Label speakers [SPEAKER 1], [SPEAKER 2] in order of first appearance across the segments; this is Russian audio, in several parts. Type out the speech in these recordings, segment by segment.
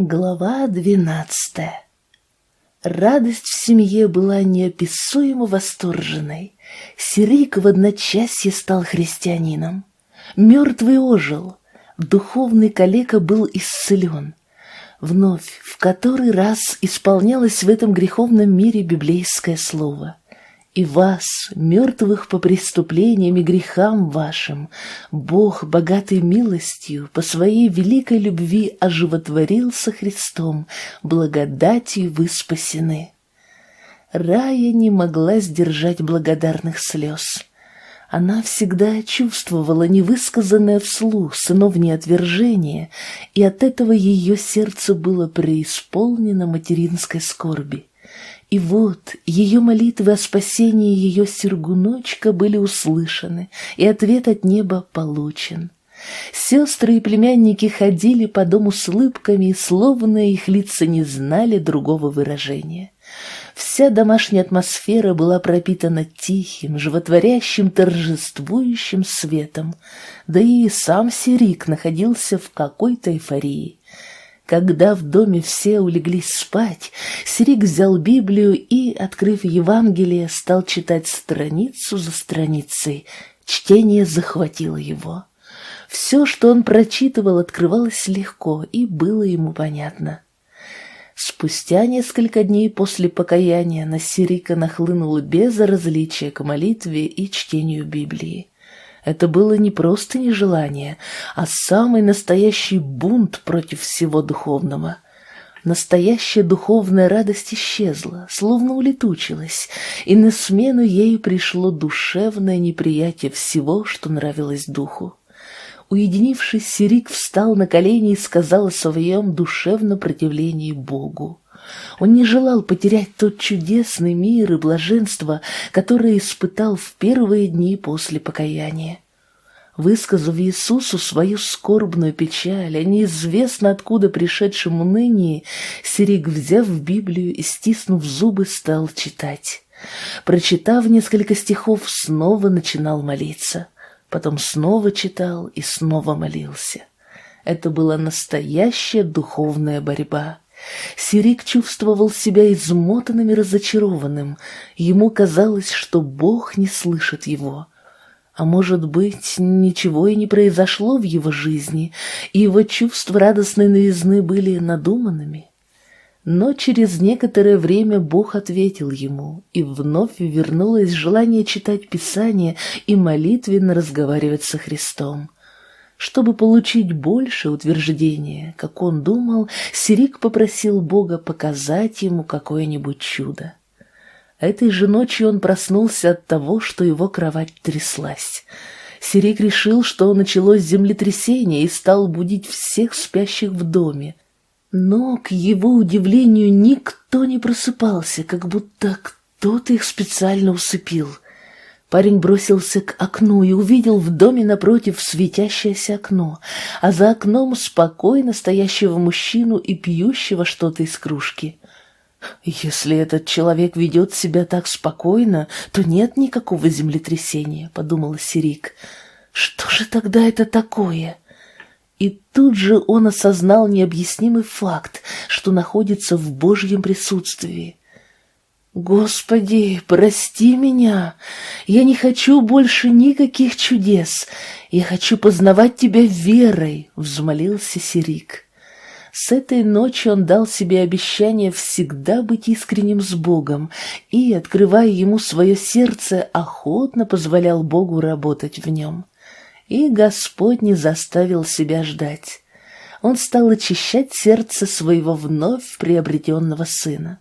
[SPEAKER 1] Глава двенадцатая Радость в семье была неописуемо восторженной. Сирик в одночасье стал христианином. Мертвый ожил, духовный калека был исцелен. Вновь, в который раз исполнялось в этом греховном мире библейское слово — и вас, мертвых по преступлениям и грехам вашим, Бог, богатый милостью, по своей великой любви оживотворил со Христом, благодатью вы спасены. Рая не могла сдержать благодарных слез. Она всегда чувствовала невысказанное вслух сыновнее отвержение, и от этого ее сердце было преисполнено материнской скорби. И вот ее молитвы о спасении ее сергуночка были услышаны, и ответ от неба получен. Сестры и племянники ходили по дому с улыбками, словно их лица не знали другого выражения. Вся домашняя атмосфера была пропитана тихим, животворящим, торжествующим светом, да и сам Сирик находился в какой-то эйфории. Когда в доме все улеглись спать, Сирик взял Библию и, открыв Евангелие, стал читать страницу за страницей. Чтение захватило его. Все, что он прочитывал, открывалось легко и было ему понятно. Спустя несколько дней после покаяния на Сирика нахлынуло безразличие к молитве и чтению Библии. Это было не просто нежелание, а самый настоящий бунт против всего духовного. Настоящая духовная радость исчезла, словно улетучилась, и на смену ей пришло душевное неприятие всего, что нравилось духу. Уединившись, Сирик встал на колени и сказал о своем душевном противлении Богу. Он не желал потерять тот чудесный мир и блаженство, которое испытал в первые дни после покаяния. Высказав Иисусу свою скорбную печаль, а неизвестно откуда пришедшему ныне, Сирик, взяв Библию и стиснув зубы, стал читать. Прочитав несколько стихов, снова начинал молиться. Потом снова читал и снова молился. Это была настоящая духовная борьба. Сирик чувствовал себя измотанным и разочарованным. Ему казалось, что Бог не слышит его. А может быть, ничего и не произошло в его жизни, и его чувства радостной новизны были надуманными. Но через некоторое время Бог ответил ему, и вновь вернулось желание читать Писание и молитвенно разговаривать со Христом. Чтобы получить больше утверждения, как он думал, Сирик попросил Бога показать ему какое-нибудь чудо. Этой же ночью он проснулся от того, что его кровать тряслась. Сирик решил, что началось землетрясение и стал будить всех спящих в доме. Но, к его удивлению, никто не просыпался, как будто кто-то их специально усыпил — Парень бросился к окну и увидел в доме напротив светящееся окно, а за окном спокойно стоящего мужчину и пьющего что-то из кружки. «Если этот человек ведет себя так спокойно, то нет никакого землетрясения», — подумала Сирик. «Что же тогда это такое?» И тут же он осознал необъяснимый факт, что находится в Божьем присутствии. «Господи, прости меня! Я не хочу больше никаких чудес! Я хочу познавать Тебя верой!» — взмолился Сирик. С этой ночи он дал себе обещание всегда быть искренним с Богом и, открывая ему свое сердце, охотно позволял Богу работать в нем. И Господь не заставил себя ждать. Он стал очищать сердце своего вновь приобретенного сына.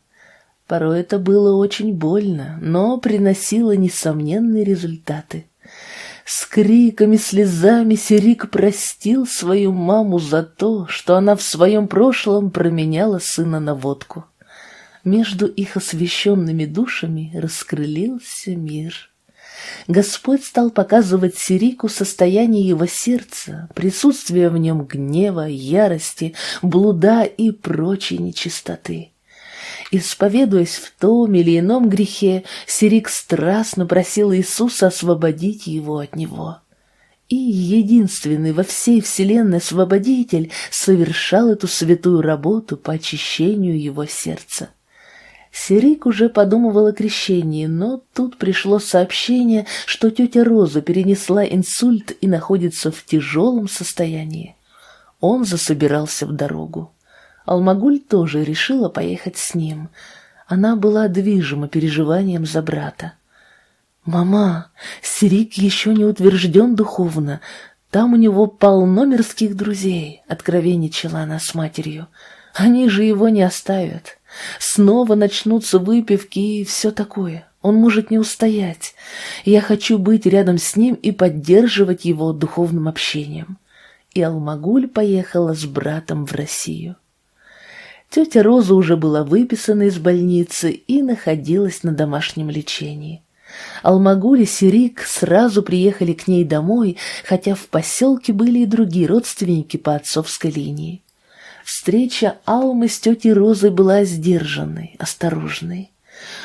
[SPEAKER 1] Порой это было очень больно, но приносило несомненные результаты. С криками, слезами Сирик простил свою маму за то, что она в своем прошлом променяла сына на водку. Между их освященными душами раскрылился мир. Господь стал показывать Сирику состояние его сердца, присутствие в нем гнева, ярости, блуда и прочей нечистоты. Исповедуясь в том или ином грехе, Сирик страстно просил Иисуса освободить его от него. и единственный во всей вселенной освободитель совершал эту святую работу по очищению его сердца. Сирик уже подумывал о крещении, но тут пришло сообщение, что тетя Роза перенесла инсульт и находится в тяжелом состоянии. Он засобирался в дорогу. Алмагуль тоже решила поехать с ним. Она была движима переживанием за брата. «Мама, Сирик еще не утвержден духовно. Там у него полно мирских друзей», — откровенничала она с матерью. «Они же его не оставят. Снова начнутся выпивки и все такое. Он может не устоять. Я хочу быть рядом с ним и поддерживать его духовным общением». И Алмагуль поехала с братом в Россию. Тетя Роза уже была выписана из больницы и находилась на домашнем лечении. Алмагуль и Сирик сразу приехали к ней домой, хотя в поселке были и другие родственники по отцовской линии. Встреча Алмы с тетей Розой была сдержанной, осторожной.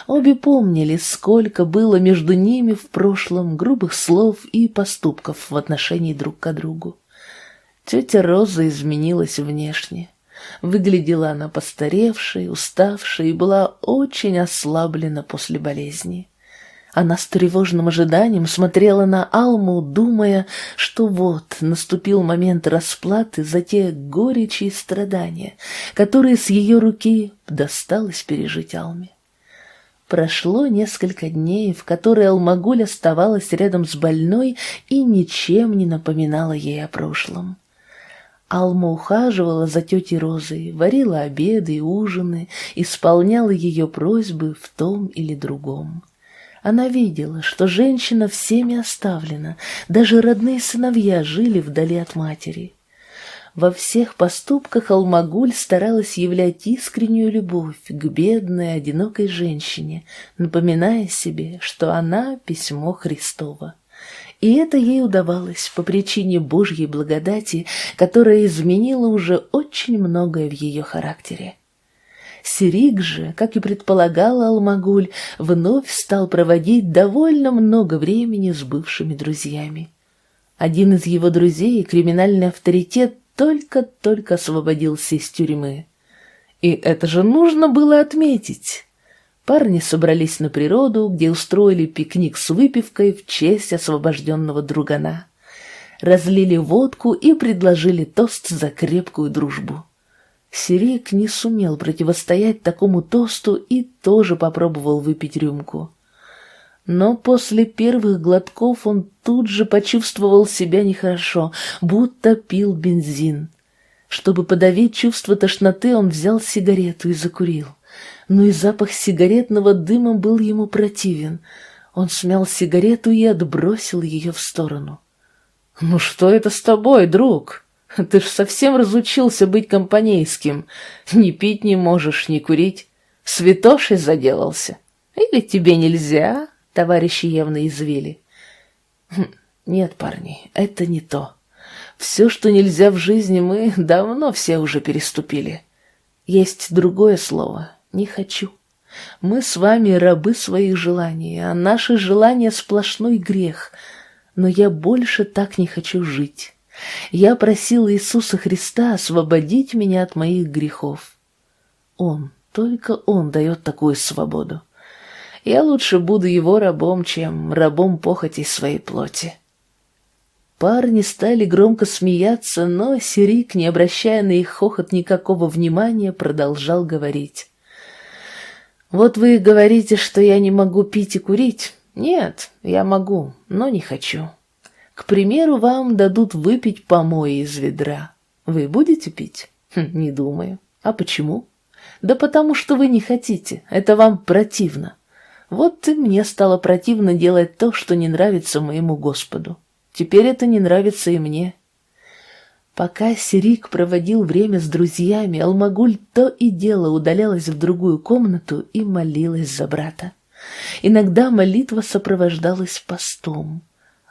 [SPEAKER 1] Обе помнили, сколько было между ними в прошлом грубых слов и поступков в отношении друг к другу. Тетя Роза изменилась внешне. Выглядела она постаревшей, уставшей и была очень ослаблена после болезни. Она с тревожным ожиданием смотрела на Алму, думая, что вот наступил момент расплаты за те горечи и страдания, которые с ее руки досталось пережить Алме. Прошло несколько дней, в которые Алмагуль оставалась рядом с больной и ничем не напоминала ей о прошлом. Алма ухаживала за тетей Розой, варила обеды и ужины, исполняла ее просьбы в том или другом. Она видела, что женщина всеми оставлена, даже родные сыновья жили вдали от матери. Во всех поступках Алмагуль старалась являть искреннюю любовь к бедной, одинокой женщине, напоминая себе, что она — письмо Христово. И это ей удавалось по причине Божьей благодати, которая изменила уже очень многое в ее характере. Сирик же, как и предполагала Алмагуль, вновь стал проводить довольно много времени с бывшими друзьями. Один из его друзей, криминальный авторитет, только-только освободился из тюрьмы. И это же нужно было отметить. Парни собрались на природу, где устроили пикник с выпивкой в честь освобожденного другана. Разлили водку и предложили тост за крепкую дружбу. Сирик не сумел противостоять такому тосту и тоже попробовал выпить рюмку. Но после первых глотков он тут же почувствовал себя нехорошо, будто пил бензин. Чтобы подавить чувство тошноты, он взял сигарету и закурил. Но и запах сигаретного дыма был ему противен. Он смял сигарету и отбросил ее в сторону. «Ну что это с тобой, друг?» Ты ж совсем разучился быть компанейским. Ни пить не можешь, ни курить. Святошей заделался. Или тебе нельзя?» Товарищи явно извели. Хм, «Нет, парни, это не то. Все, что нельзя в жизни, мы давно все уже переступили. Есть другое слово — не хочу. Мы с вами рабы своих желаний, а наши желания — сплошной грех. Но я больше так не хочу жить». Я просил Иисуса Христа освободить меня от моих грехов. Он, только Он дает такую свободу. Я лучше буду его рабом, чем рабом похоти своей плоти. Парни стали громко смеяться, но Сирик, не обращая на их хохот никакого внимания, продолжал говорить. «Вот вы говорите, что я не могу пить и курить. Нет, я могу, но не хочу. К примеру, вам дадут выпить помои из ведра. Вы будете пить? Хм, не думаю. А почему? Да потому что вы не хотите. Это вам противно. Вот и мне стало противно делать то, что не нравится моему Господу. Теперь это не нравится и мне. Пока Сирик проводил время с друзьями, Алмагуль то и дело удалялась в другую комнату и молилась за брата. Иногда молитва сопровождалась постом.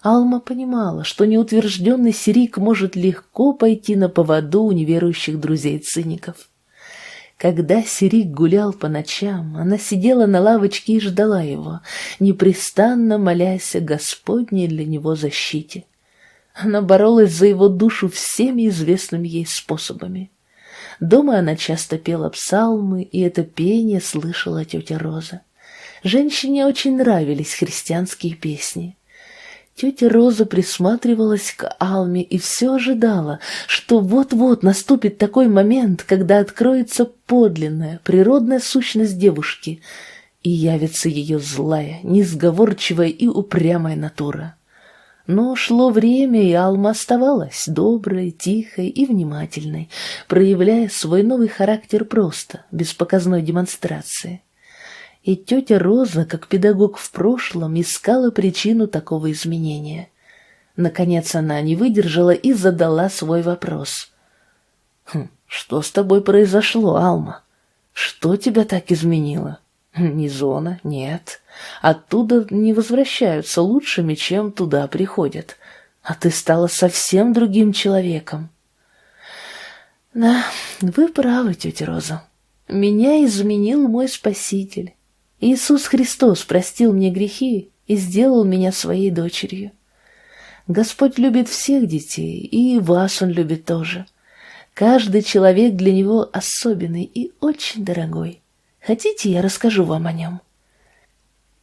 [SPEAKER 1] Алма понимала, что неутвержденный Сирик может легко пойти на поводу у неверующих друзей-циников. Когда Сирик гулял по ночам, она сидела на лавочке и ждала его, непрестанно молясь о Господней для него защите. Она боролась за его душу всеми известными ей способами. Дома она часто пела псалмы, и это пение слышала тетя Роза. Женщине очень нравились христианские песни. Тетя Роза присматривалась к Алме и все ожидала, что вот-вот наступит такой момент, когда откроется подлинная, природная сущность девушки, и явится ее злая, несговорчивая и упрямая натура. Но шло время, и Алма оставалась доброй, тихой и внимательной, проявляя свой новый характер просто, без показной демонстрации. И тетя Роза, как педагог в прошлом, искала причину такого изменения. Наконец она не выдержала и задала свой вопрос. «Хм, «Что с тобой произошло, Алма? Что тебя так изменило?» «Не зона, нет. Оттуда не возвращаются лучшими, чем туда приходят. А ты стала совсем другим человеком». «Да, вы правы, тетя Роза. Меня изменил мой Спаситель. Иисус Христос простил мне грехи и сделал меня своей дочерью. Господь любит всех детей, и вас Он любит тоже. Каждый человек для Него особенный и очень дорогой. Хотите, я расскажу вам о нем?»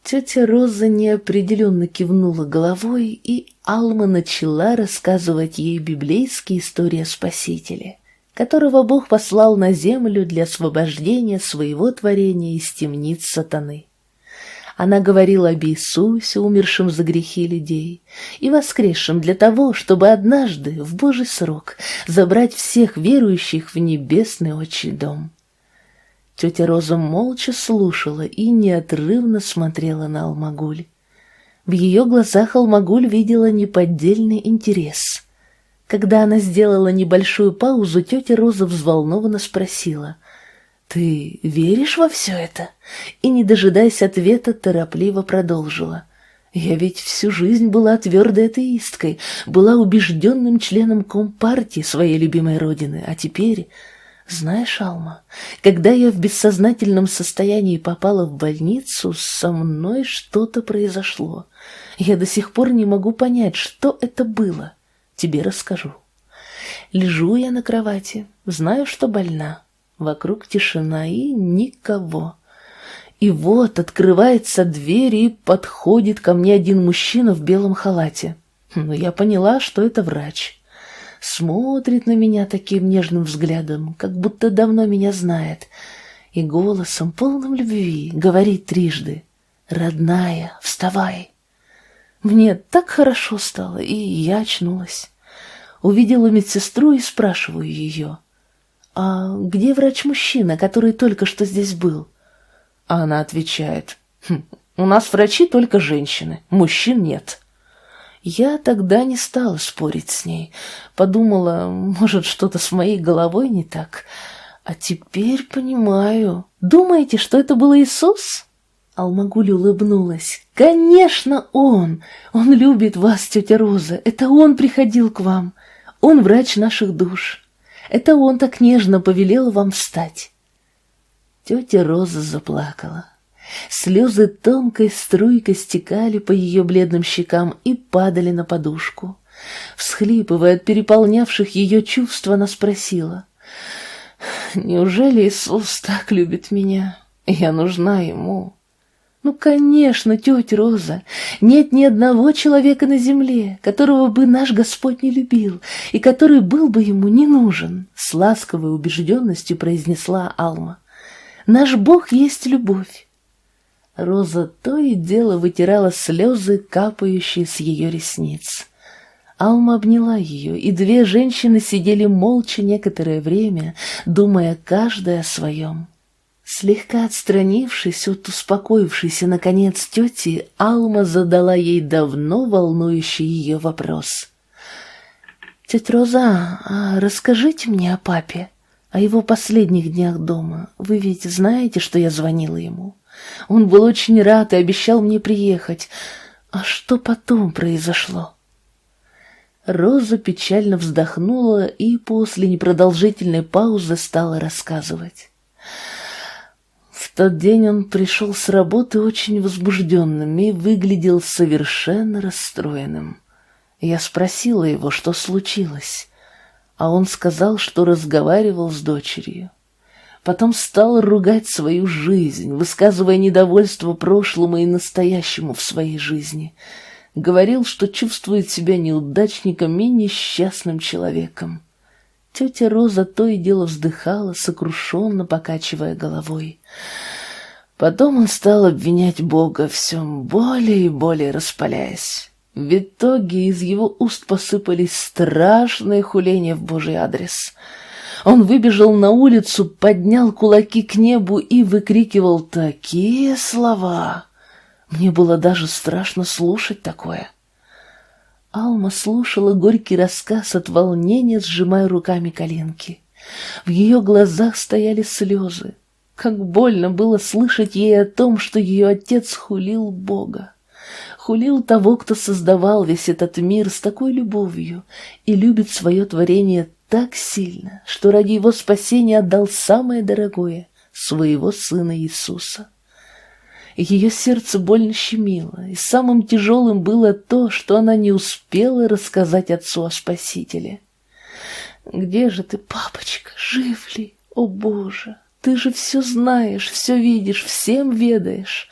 [SPEAKER 1] Тетя Роза неопределенно кивнула головой, и Алма начала рассказывать ей библейские истории о Спасителе которого Бог послал на землю для освобождения своего творения из темниц сатаны. Она говорила об Иисусе, умершем за грехи людей, и воскресшем для того, чтобы однажды, в Божий срок, забрать всех верующих в небесный отчий дом. Тетя Роза молча слушала и неотрывно смотрела на Алмагуль. В ее глазах Алмагуль видела неподдельный интерес — когда она сделала небольшую паузу, тетя Роза взволнованно спросила, «Ты веришь во все это?» И, не дожидаясь ответа, торопливо продолжила. «Я ведь всю жизнь была твердой атеисткой, была убежденным членом Компартии своей любимой родины, а теперь...» Знаешь, Алма, когда я в бессознательном состоянии попала в больницу, со мной что-то произошло. Я до сих пор не могу понять, что это было тебе расскажу. Лежу я на кровати, знаю, что больна. Вокруг тишина и никого. И вот открывается дверь, и подходит ко мне один мужчина в белом халате. Но ну, я поняла, что это врач. Смотрит на меня таким нежным взглядом, как будто давно меня знает, и голосом, полным любви, говорит трижды «Родная, вставай!» Мне так хорошо стало, и я очнулась. Увидела медсестру и спрашиваю ее, «А где врач-мужчина, который только что здесь был?» А она отвечает, хм, «У нас врачи только женщины, мужчин нет». Я тогда не стала спорить с ней. Подумала, может, что-то с моей головой не так. А теперь понимаю. Думаете, что это был Иисус? Алмагуль улыбнулась. «Конечно, он! Он любит вас, тетя Роза. Это он приходил к вам. Он врач наших душ. Это он так нежно повелел вам встать». Тетя Роза заплакала. Слезы тонкой струйкой стекали по ее бледным щекам и падали на подушку. Всхлипывая от переполнявших ее чувств, она спросила, «Неужели Иисус так любит меня? Я нужна Ему?» Ну, конечно, тетя Роза, нет ни одного человека на земле, которого бы наш Господь не любил и который был бы ему не нужен, с ласковой убежденностью произнесла Алма. Наш Бог есть любовь. Роза то и дело вытирала слезы, капающие с ее ресниц. Алма обняла ее, и две женщины сидели молча некоторое время, думая каждая о своем. Слегка отстранившись от успокоившейся, наконец, тети, Алма задала ей давно волнующий ее вопрос. «Тетя Роза, а расскажите мне о папе, о его последних днях дома. Вы ведь знаете, что я звонила ему? Он был очень рад и обещал мне приехать. А что потом произошло?» Роза печально вздохнула и после непродолжительной паузы стала рассказывать. В тот день он пришел с работы очень возбужденным и выглядел совершенно расстроенным. Я спросила его, что случилось, а он сказал, что разговаривал с дочерью. Потом стал ругать свою жизнь, высказывая недовольство прошлому и настоящему в своей жизни. Говорил, что чувствует себя неудачником и несчастным человеком. Тетя Роза то и дело вздыхала, сокрушенно покачивая головой. Потом он стал обвинять Бога, все более и более распаляясь. В итоге из его уст посыпались страшные хуления в Божий адрес. Он выбежал на улицу, поднял кулаки к небу и выкрикивал такие слова. Мне было даже страшно слушать такое. Алма слушала горький рассказ от волнения, сжимая руками коленки. В ее глазах стояли слезы. Как больно было слышать ей о том, что ее отец хулил Бога. Хулил того, кто создавал весь этот мир с такой любовью и любит свое творение так сильно, что ради его спасения отдал самое дорогое — своего сына Иисуса ее сердце больно щемило, и самым тяжелым было то, что она не успела рассказать отцу о Спасителе. «Где же ты, папочка, жив ли? О, Боже! Ты же все знаешь, все видишь, всем ведаешь.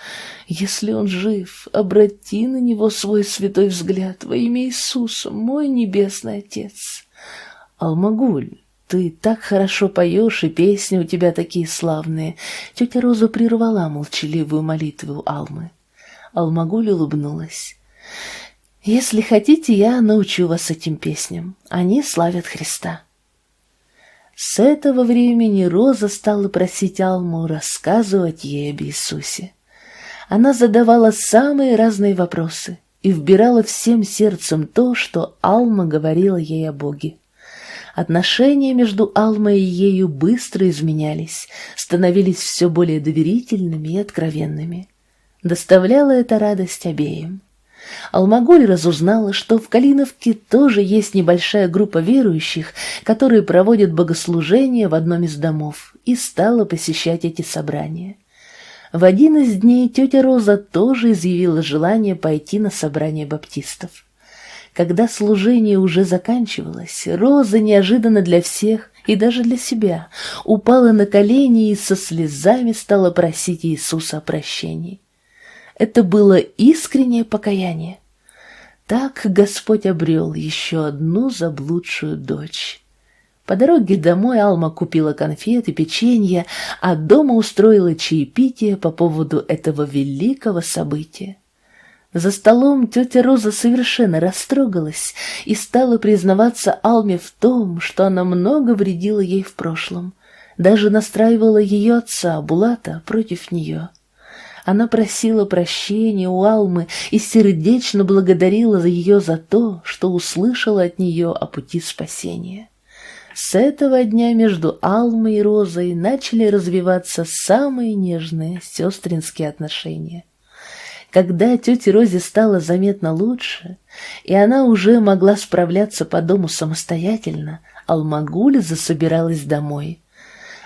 [SPEAKER 1] Если он жив, обрати на него свой святой взгляд во имя Иисуса, мой небесный Отец. Алмагуль, ты так хорошо поешь, и песни у тебя такие славные. Тетя Роза прервала молчаливую молитву Алмы. Алмагуль улыбнулась. Если хотите, я научу вас этим песням. Они славят Христа. С этого времени Роза стала просить Алму рассказывать ей об Иисусе. Она задавала самые разные вопросы и вбирала всем сердцем то, что Алма говорила ей о Боге. Отношения между Алмой и ею быстро изменялись, становились все более доверительными и откровенными. Доставляла это радость обеим. Алмагуль разузнала, что в Калиновке тоже есть небольшая группа верующих, которые проводят богослужения в одном из домов, и стала посещать эти собрания. В один из дней тетя Роза тоже изъявила желание пойти на собрание баптистов. Когда служение уже заканчивалось, Роза неожиданно для всех и даже для себя упала на колени и со слезами стала просить Иисуса о прощении. Это было искреннее покаяние. Так Господь обрел еще одну заблудшую дочь. По дороге домой Алма купила конфеты, печенье, а дома устроила чаепитие по поводу этого великого события. За столом тетя Роза совершенно растрогалась и стала признаваться Алме в том, что она много вредила ей в прошлом, даже настраивала ее отца, Булата, против нее. Она просила прощения у Алмы и сердечно благодарила ее за то, что услышала от нее о пути спасения. С этого дня между Алмой и Розой начали развиваться самые нежные сестринские отношения. Когда тете Розе стало заметно лучше, и она уже могла справляться по дому самостоятельно, Алмагуля засобиралась домой.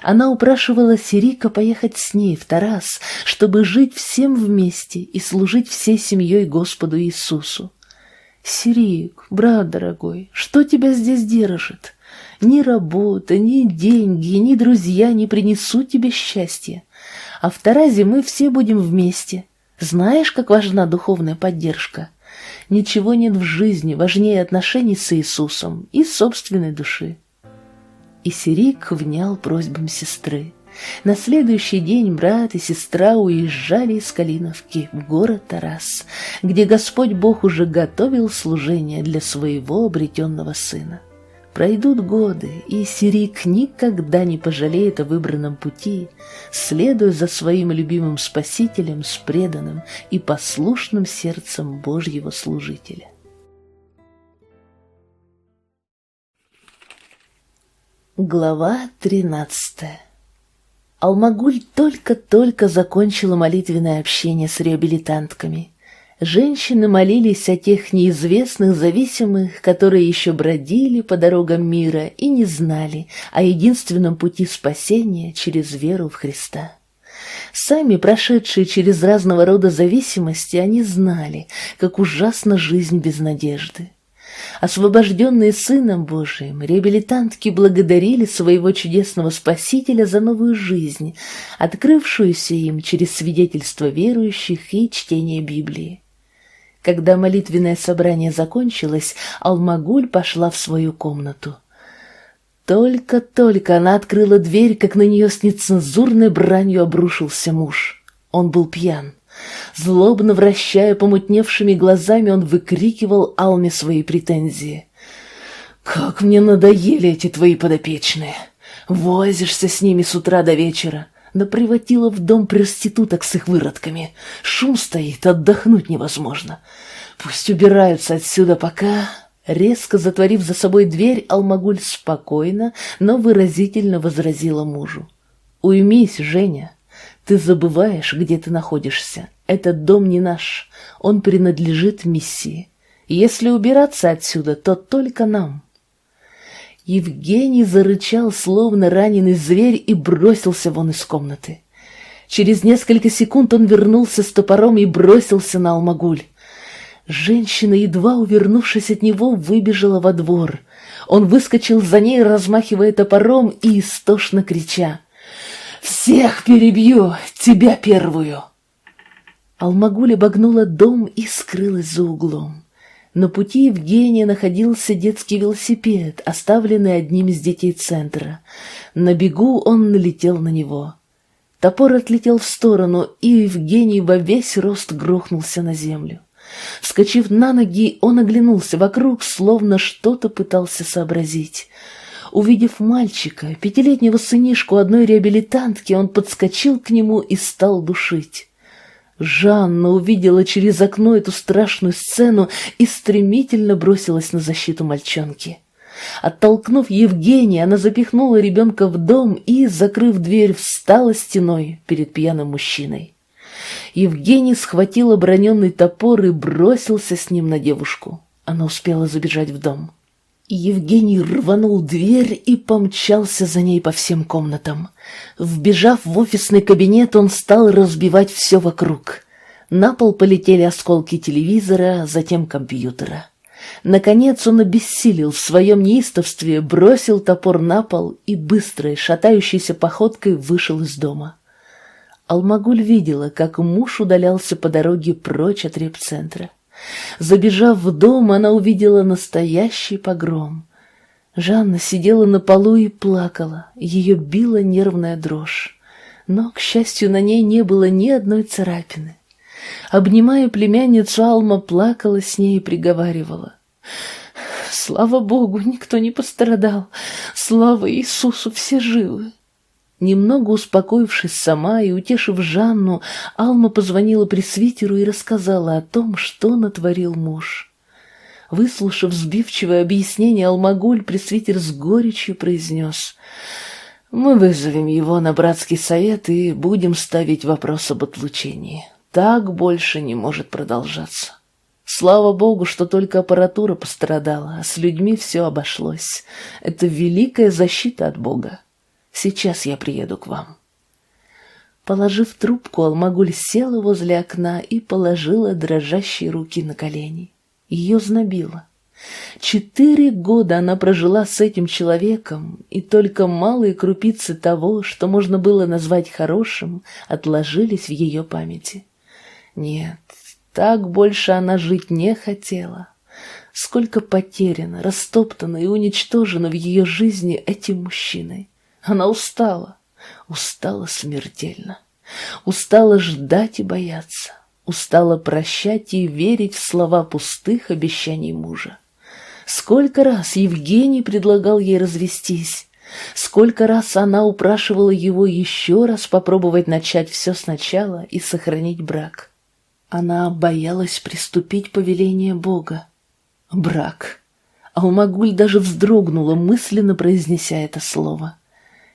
[SPEAKER 1] Она упрашивала Сирика поехать с ней в Тарас, чтобы жить всем вместе и служить всей семьей Господу Иисусу. «Сирик, брат дорогой, что тебя здесь держит? Ни работа, ни деньги, ни друзья не принесут тебе счастья. А в Таразе мы все будем вместе, знаешь, как важна духовная поддержка? Ничего нет в жизни важнее отношений с Иисусом и собственной души. И Сирик внял просьбам сестры. На следующий день брат и сестра уезжали из Калиновки в город Тарас, где Господь Бог уже готовил служение для своего обретенного сына. Пройдут годы, и Сирик никогда не пожалеет о выбранном пути, следуя за своим любимым Спасителем с преданным и послушным сердцем Божьего служителя. Глава тринадцатая Алмагуль только-только закончила молитвенное общение с реабилитантками. Женщины молились о тех неизвестных зависимых, которые еще бродили по дорогам мира и не знали о единственном пути спасения через веру в Христа. Сами прошедшие через разного рода зависимости, они знали, как ужасна жизнь без надежды. Освобожденные Сыном Божиим, реабилитантки благодарили своего чудесного Спасителя за новую жизнь, открывшуюся им через свидетельство верующих и чтение Библии. Когда молитвенное собрание закончилось, Алмагуль пошла в свою комнату. Только-только она открыла дверь, как на нее с нецензурной бранью обрушился муж. Он был пьян. Злобно вращая помутневшими глазами, он выкрикивал Алме свои претензии. «Как мне надоели эти твои подопечные! Возишься с ними с утра до вечера, да приводила в дом проституток с их выродками. Шум стоит, отдохнуть невозможно. Пусть убираются отсюда пока...» Резко затворив за собой дверь, Алмагуль спокойно, но выразительно возразила мужу. «Уймись, Женя, ты забываешь, где ты находишься. Этот дом не наш, он принадлежит миссии. Если убираться отсюда, то только нам. Евгений зарычал, словно раненый зверь, и бросился вон из комнаты. Через несколько секунд он вернулся с топором и бросился на Алмагуль. Женщина, едва увернувшись от него, выбежала во двор. Он выскочил за ней, размахивая топором и истошно крича. Всех перебью, тебя первую!» Алмагуль обогнула дом и скрылась за углом. На пути Евгения находился детский велосипед, оставленный одним из детей центра. На бегу он налетел на него. Топор отлетел в сторону, и Евгений во весь рост грохнулся на землю. Вскочив на ноги, он оглянулся вокруг, словно что-то пытался сообразить — Увидев мальчика, пятилетнего сынишку одной реабилитантки, он подскочил к нему и стал душить. Жанна увидела через окно эту страшную сцену и стремительно бросилась на защиту мальчонки. Оттолкнув Евгения, она запихнула ребенка в дом и, закрыв дверь, встала стеной перед пьяным мужчиной. Евгений схватил оброненный топор и бросился с ним на девушку. Она успела забежать в дом. Евгений рванул дверь и помчался за ней по всем комнатам. Вбежав в офисный кабинет, он стал разбивать все вокруг. На пол полетели осколки телевизора, затем компьютера. Наконец он обессилел в своем неистовстве, бросил топор на пол и быстрой, шатающейся походкой вышел из дома. Алмагуль видела, как муж удалялся по дороге прочь от репцентра. Забежав в дом, она увидела настоящий погром. Жанна сидела на полу и плакала, ее била нервная дрожь. Но, к счастью, на ней не было ни одной царапины. Обнимая племянницу, Алма плакала с ней и приговаривала. «Слава Богу, никто не пострадал! Слава Иисусу, все живы!» Немного успокоившись сама и утешив Жанну, Алма позвонила пресвитеру и рассказала о том, что натворил муж. Выслушав сбивчивое объяснение Алмагуль, пресвитер с горечью произнес «Мы вызовем его на братский совет и будем ставить вопрос об отлучении. Так больше не может продолжаться». Слава Богу, что только аппаратура пострадала, а с людьми все обошлось. Это великая защита от Бога. Сейчас я приеду к вам». Положив трубку, Алмагуль села возле окна и положила дрожащие руки на колени. Ее знобило. Четыре года она прожила с этим человеком, и только малые крупицы того, что можно было назвать хорошим, отложились в ее памяти. Нет, так больше она жить не хотела. Сколько потеряно, растоптано и уничтожено в ее жизни этим мужчиной. Она устала, устала смертельно, устала ждать и бояться, устала прощать и верить в слова пустых обещаний мужа. Сколько раз Евгений предлагал ей развестись, сколько раз она упрашивала его еще раз попробовать начать все сначала и сохранить брак. Она боялась приступить повеление Бога. Брак. Алмагуль даже вздрогнула, мысленно произнеся это слово.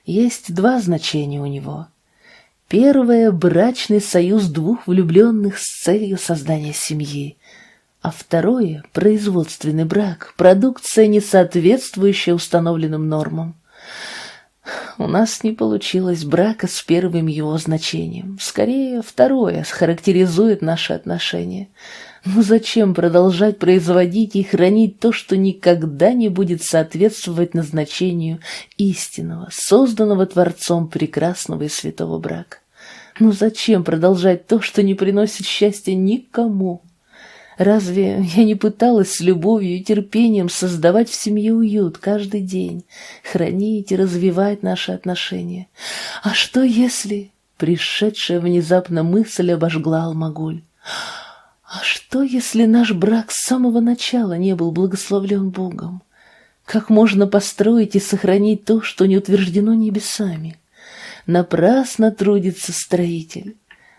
[SPEAKER 1] Есть два значения у него. Первое — брачный союз двух влюбленных с целью создания семьи, а второе — производственный брак, продукция, не соответствующая установленным нормам. У нас не получилось брака с первым его значением. Скорее, второе характеризует наши отношения. Ну зачем продолжать производить и хранить то, что никогда не будет соответствовать назначению истинного, созданного Творцом прекрасного и святого брака? Ну зачем продолжать то, что не приносит счастья никому? Разве я не пыталась с любовью и терпением создавать в семье уют каждый день, хранить и развивать наши отношения? А что если... Пришедшая внезапно мысль обожгла Алмагуль. А что, если наш брак с самого начала не был благословлен Богом? Как можно построить и сохранить то, что не утверждено небесами? Напрасно трудится строитель.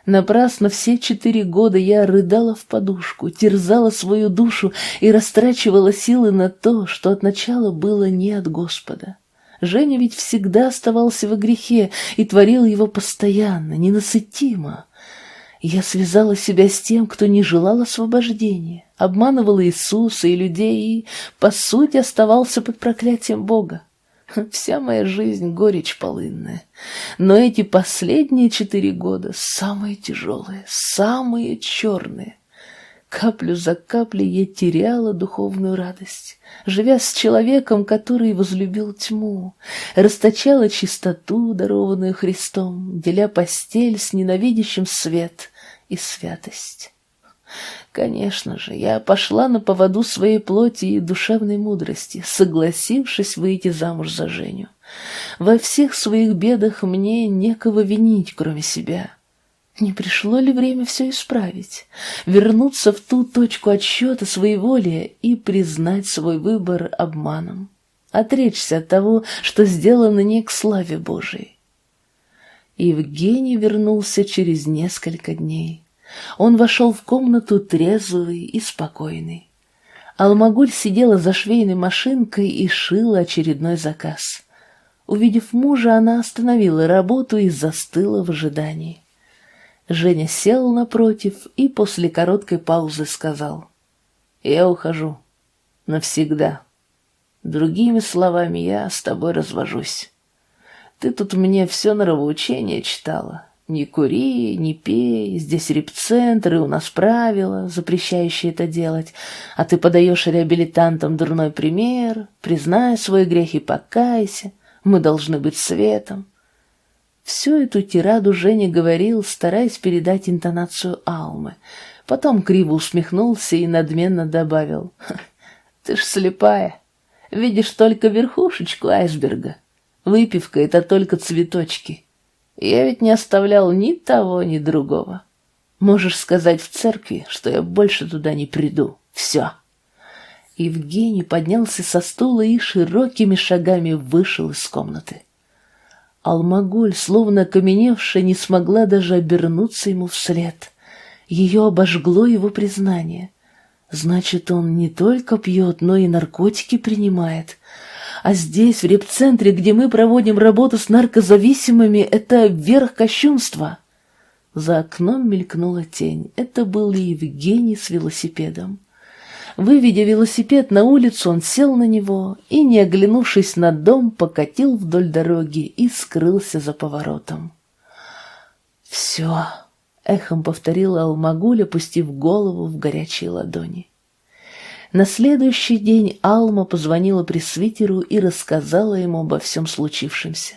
[SPEAKER 1] Напрасно все четыре года я рыдала в подушку, терзала свою душу и растрачивала силы на то, что от начала было не от Господа. Женя ведь всегда оставался во грехе и творил его постоянно, ненасытимо. Я связала себя с тем, кто не желал освобождения, обманывала Иисуса и людей и, по сути, оставался под проклятием Бога. Вся моя жизнь горечь полынная. Но эти последние четыре года самые тяжелые, самые черные. Каплю за каплей я теряла духовную радость, живя с человеком, который возлюбил тьму, расточала чистоту, дарованную Христом, деля постель с ненавидящим свет и святость. Конечно же, я пошла на поводу своей плоти и душевной мудрости, согласившись выйти замуж за Женю. Во всех своих бедах мне некого винить, кроме себя. Не пришло ли время все исправить, вернуться в ту точку отсчета своеволия и признать свой выбор обманом, отречься от того, что сделано не к славе Божией? Евгений вернулся через несколько дней. Он вошел в комнату трезвый и спокойный. Алмагуль сидела за швейной машинкой и шила очередной заказ. Увидев мужа, она остановила работу и застыла в ожидании. Женя сел напротив и после короткой паузы сказал. «Я ухожу. Навсегда. Другими словами, я с тобой развожусь. Ты тут мне все нравоучение читала, не кури, не пей, здесь репцентр, и у нас правила, запрещающие это делать, а ты подаешь реабилитантам дурной пример, признай свой грех и покайся, мы должны быть светом. Всю эту тираду Женя говорил, стараясь передать интонацию Алмы. Потом криво усмехнулся и надменно добавил. «Ты ж слепая, видишь только верхушечку айсберга. Выпивка — это только цветочки». Я ведь не оставлял ни того, ни другого. Можешь сказать в церкви, что я больше туда не приду. Все. Евгений поднялся со стула и широкими шагами вышел из комнаты. Алмагуль, словно окаменевшая, не смогла даже обернуться ему вслед. Ее обожгло его признание. Значит, он не только пьет, но и наркотики принимает. А здесь, в репцентре, где мы проводим работу с наркозависимыми, это верх кощунства. За окном мелькнула тень. Это был Евгений с велосипедом. Выведя велосипед на улицу, он сел на него и, не оглянувшись на дом, покатил вдоль дороги и скрылся за поворотом. «Все», — эхом повторила Алмагуль, опустив голову в горячие ладони. На следующий день Алма позвонила пресвитеру и рассказала ему обо всем случившемся.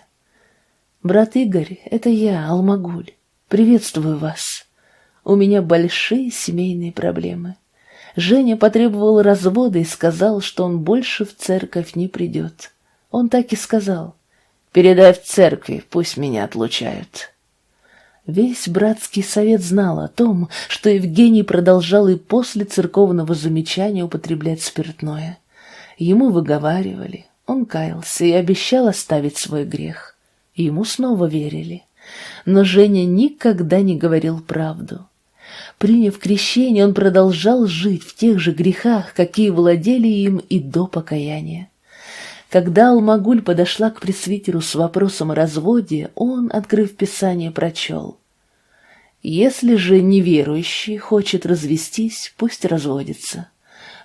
[SPEAKER 1] «Брат Игорь, это я, Алмагуль. Приветствую вас. У меня большие семейные проблемы. Женя потребовал развода и сказал, что он больше в церковь не придет. Он так и сказал. «Передай в церкви, пусть меня отлучают». Весь братский совет знал о том, что Евгений продолжал и после церковного замечания употреблять спиртное. Ему выговаривали, он каялся и обещал оставить свой грех. Ему снова верили. Но Женя никогда не говорил правду. Приняв крещение, он продолжал жить в тех же грехах, какие владели им и до покаяния. Когда Алмагуль подошла к пресвитеру с вопросом о разводе, он, открыв Писание, прочел. Если же неверующий хочет развестись, пусть разводится.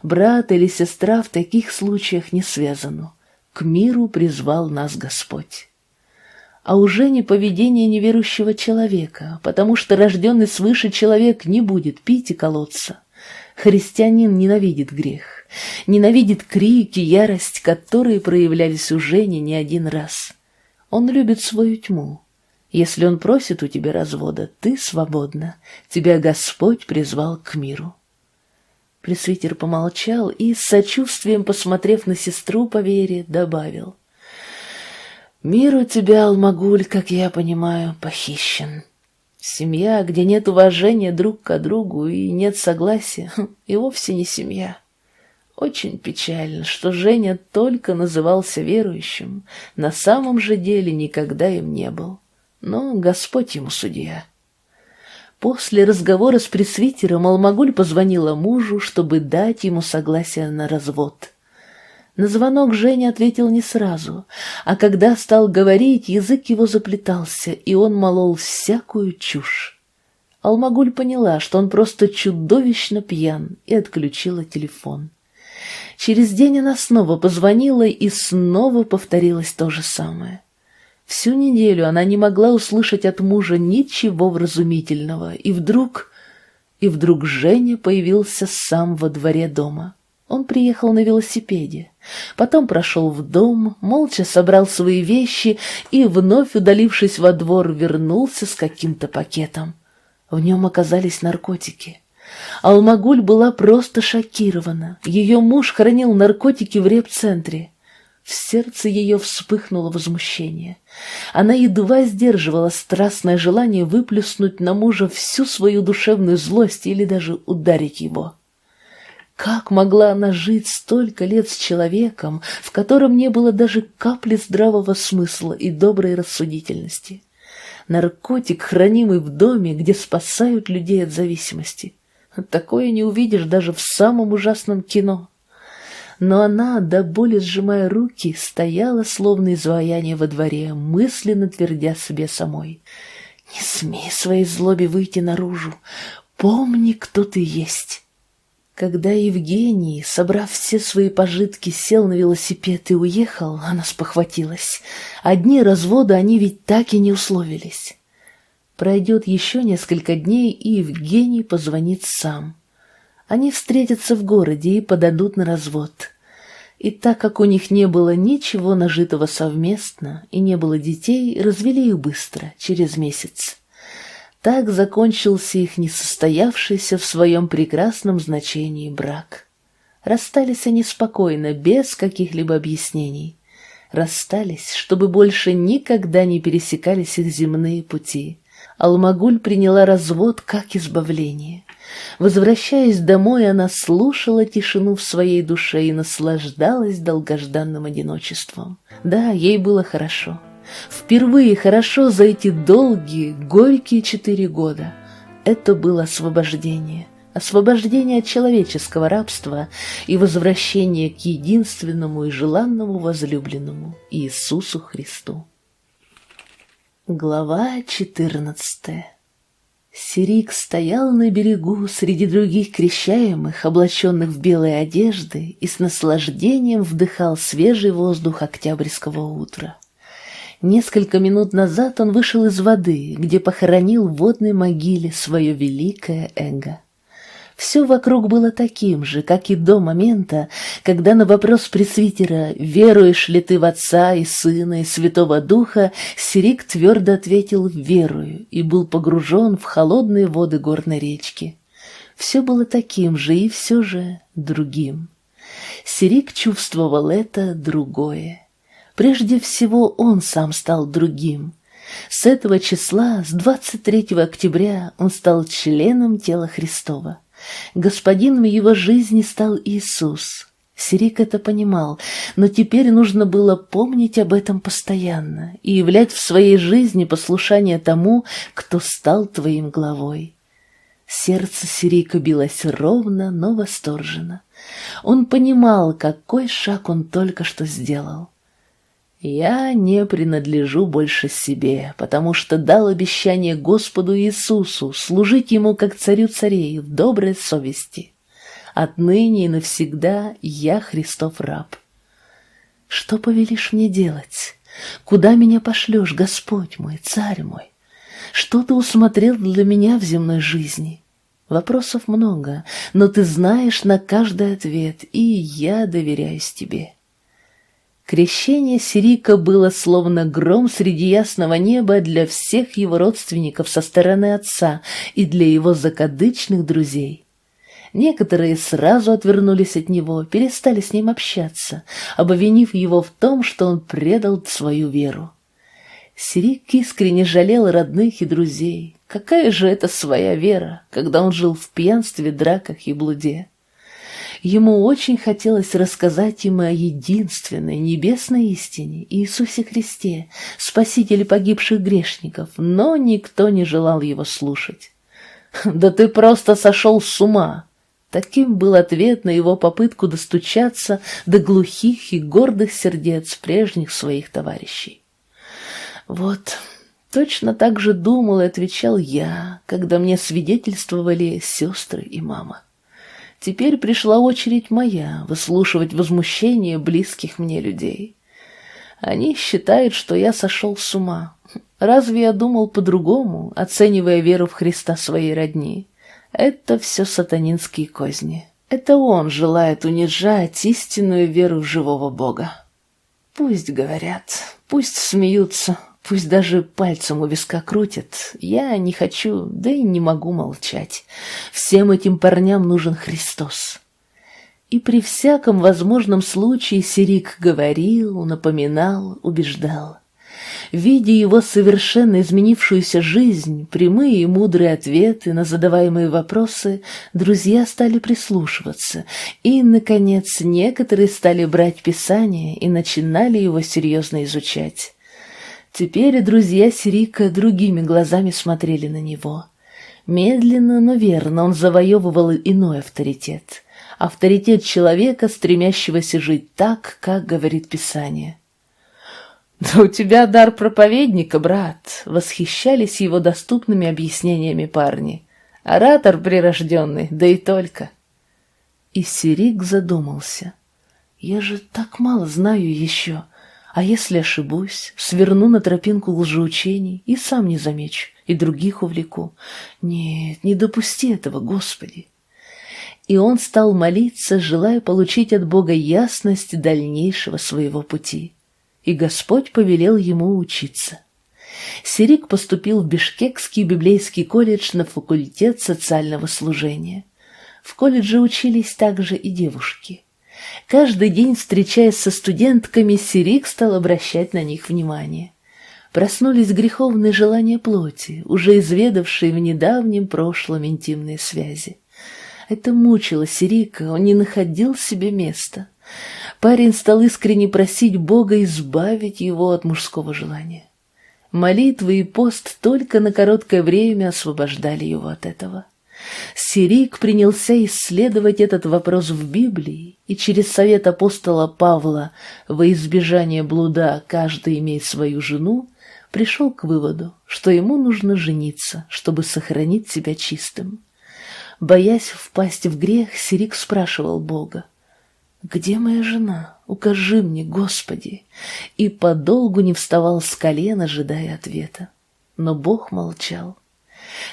[SPEAKER 1] Брат или сестра в таких случаях не связаны. К миру призвал нас Господь. А уже не поведение неверующего человека, потому что рожденный свыше человек не будет пить и колоться. Христианин ненавидит грех, ненавидит крики, ярость, которые проявлялись у Жени не один раз. Он любит свою тьму. Если он просит у тебя развода, ты свободна, тебя Господь призвал к миру. Пресвитер помолчал и, с сочувствием посмотрев на сестру по вере, добавил. «Мир у тебя, Алмагуль, как я понимаю, похищен». Семья, где нет уважения друг к другу и нет согласия, и вовсе не семья. Очень печально, что Женя только назывался верующим, на самом же деле никогда им не был. Но Господь ему судья. После разговора с пресвитером Алмагуль позвонила мужу, чтобы дать ему согласие на развод. На звонок Женя ответил не сразу, а когда стал говорить, язык его заплетался, и он молол всякую чушь. Алмагуль поняла, что он просто чудовищно пьян, и отключила телефон. Через день она снова позвонила, и снова повторилось то же самое. Всю неделю она не могла услышать от мужа ничего вразумительного, и вдруг... И вдруг Женя появился сам во дворе дома. Он приехал на велосипеде, потом прошел в дом, молча собрал свои вещи и, вновь удалившись во двор, вернулся с каким-то пакетом. В нем оказались наркотики. Алмагуль была просто шокирована. Ее муж хранил наркотики в репцентре. В сердце ее вспыхнуло возмущение. Она едва сдерживала страстное желание выплеснуть на мужа всю свою душевную злость или даже ударить его. Как могла она жить столько лет с человеком, в котором не было даже капли здравого смысла и доброй рассудительности? Наркотик, хранимый в доме, где спасают людей от зависимости. Такое не увидишь даже в самом ужасном кино. Но она, до боли сжимая руки, стояла, словно изваяние во дворе, мысленно твердя себе самой. «Не смей своей злобе выйти наружу. Помни, кто ты есть». Когда Евгений, собрав все свои пожитки, сел на велосипед и уехал, она спохватилась. Одни разводы они ведь так и не условились. Пройдет еще несколько дней, и Евгений позвонит сам. Они встретятся в городе и подадут на развод. И так как у них не было ничего нажитого совместно и не было детей, развели их быстро, через месяц. Так закончился их несостоявшийся в своем прекрасном значении брак. Расстались они спокойно, без каких-либо объяснений. Расстались, чтобы больше никогда не пересекались их земные пути. Алмагуль приняла развод как избавление. Возвращаясь домой, она слушала тишину в своей душе и наслаждалась долгожданным одиночеством. Да, ей было хорошо. Впервые хорошо за эти долгие, горькие четыре года. Это было освобождение. Освобождение от человеческого рабства и возвращение к единственному и желанному возлюбленному Иисусу Христу. Глава четырнадцатая Сирик стоял на берегу среди других крещаемых, облаченных в белые одежды, и с наслаждением вдыхал свежий воздух октябрьского утра. Несколько минут назад он вышел из воды, где похоронил в водной могиле свое великое эго. Все вокруг было таким же, как и до момента, когда на вопрос пресвитера «Веруешь ли ты в Отца и Сына и Святого Духа?» Сирик твердо ответил «Верую» и был погружен в холодные воды горной речки. Все было таким же и все же другим. Сирик чувствовал это другое. Прежде всего он сам стал другим. С этого числа, с 23 октября, он стал членом тела Христова. Господином его жизни стал Иисус. Сирик это понимал, но теперь нужно было помнить об этом постоянно и являть в своей жизни послушание тому, кто стал твоим главой. Сердце Сирика билось ровно, но восторженно. Он понимал, какой шаг он только что сделал. Я не принадлежу больше себе, потому что дал обещание Господу Иисусу служить Ему как царю царей в доброй совести. Отныне и навсегда я Христов раб. Что повелишь мне делать? Куда меня пошлешь, Господь мой, царь мой? Что ты усмотрел для меня в земной жизни? Вопросов много, но ты знаешь на каждый ответ, и я доверяюсь тебе. Крещение Сирика было словно гром среди ясного неба для всех его родственников со стороны отца и для его закадычных друзей. Некоторые сразу отвернулись от него, перестали с ним общаться, обвинив его в том, что он предал свою веру. Сирик искренне жалел родных и друзей. Какая же это своя вера, когда он жил в пьянстве, драках и блуде? Ему очень хотелось рассказать им о единственной небесной истине Иисусе Христе, Спасителе погибших грешников, но никто не желал его слушать. «Да ты просто сошел с ума!» Таким был ответ на его попытку достучаться до глухих и гордых сердец прежних своих товарищей. Вот, точно так же думал и отвечал я, когда мне свидетельствовали сестры и мама. Теперь пришла очередь моя выслушивать возмущение близких мне людей. Они считают, что я сошел с ума. Разве я думал по-другому, оценивая веру в Христа своей родни? Это все сатанинские козни. Это он желает унижать истинную веру в живого Бога. Пусть говорят, пусть смеются, Пусть даже пальцем у виска крутят, я не хочу, да и не могу молчать. Всем этим парням нужен Христос. И при всяком возможном случае Сирик говорил, напоминал, убеждал. Видя его совершенно изменившуюся жизнь, прямые и мудрые ответы на задаваемые вопросы, друзья стали прислушиваться, и, наконец, некоторые стали брать Писание и начинали его серьезно изучать. Теперь друзья Сирика другими глазами смотрели на него. Медленно, но верно он завоевывал иной авторитет. Авторитет человека, стремящегося жить так, как говорит Писание. «Да у тебя дар проповедника, брат!» — восхищались его доступными объяснениями парни. «Оратор прирожденный, да и только!» И Сирик задумался. «Я же так мало знаю еще!» А если ошибусь, сверну на тропинку лжеучений и сам не замечу, и других увлеку. Нет, не допусти этого, Господи. И он стал молиться, желая получить от Бога ясность дальнейшего своего пути. И Господь повелел ему учиться. Сирик поступил в Бишкекский библейский колледж на факультет социального служения. В колледже учились также и девушки. Каждый день, встречаясь со студентками, Сирик стал обращать на них внимание. Проснулись греховные желания плоти, уже изведавшие в недавнем прошлом интимные связи. Это мучило Сирика, он не находил себе места. Парень стал искренне просить Бога избавить его от мужского желания. Молитвы и пост только на короткое время освобождали его от этого. Сирик принялся исследовать этот вопрос в Библии, и через совет апостола Павла во избежание блуда каждый имеет свою жену, пришел к выводу, что ему нужно жениться, чтобы сохранить себя чистым. Боясь впасть в грех, Сирик спрашивал Бога, «Где моя жена? Укажи мне, Господи!» И подолгу не вставал с колен, ожидая ответа. Но Бог молчал.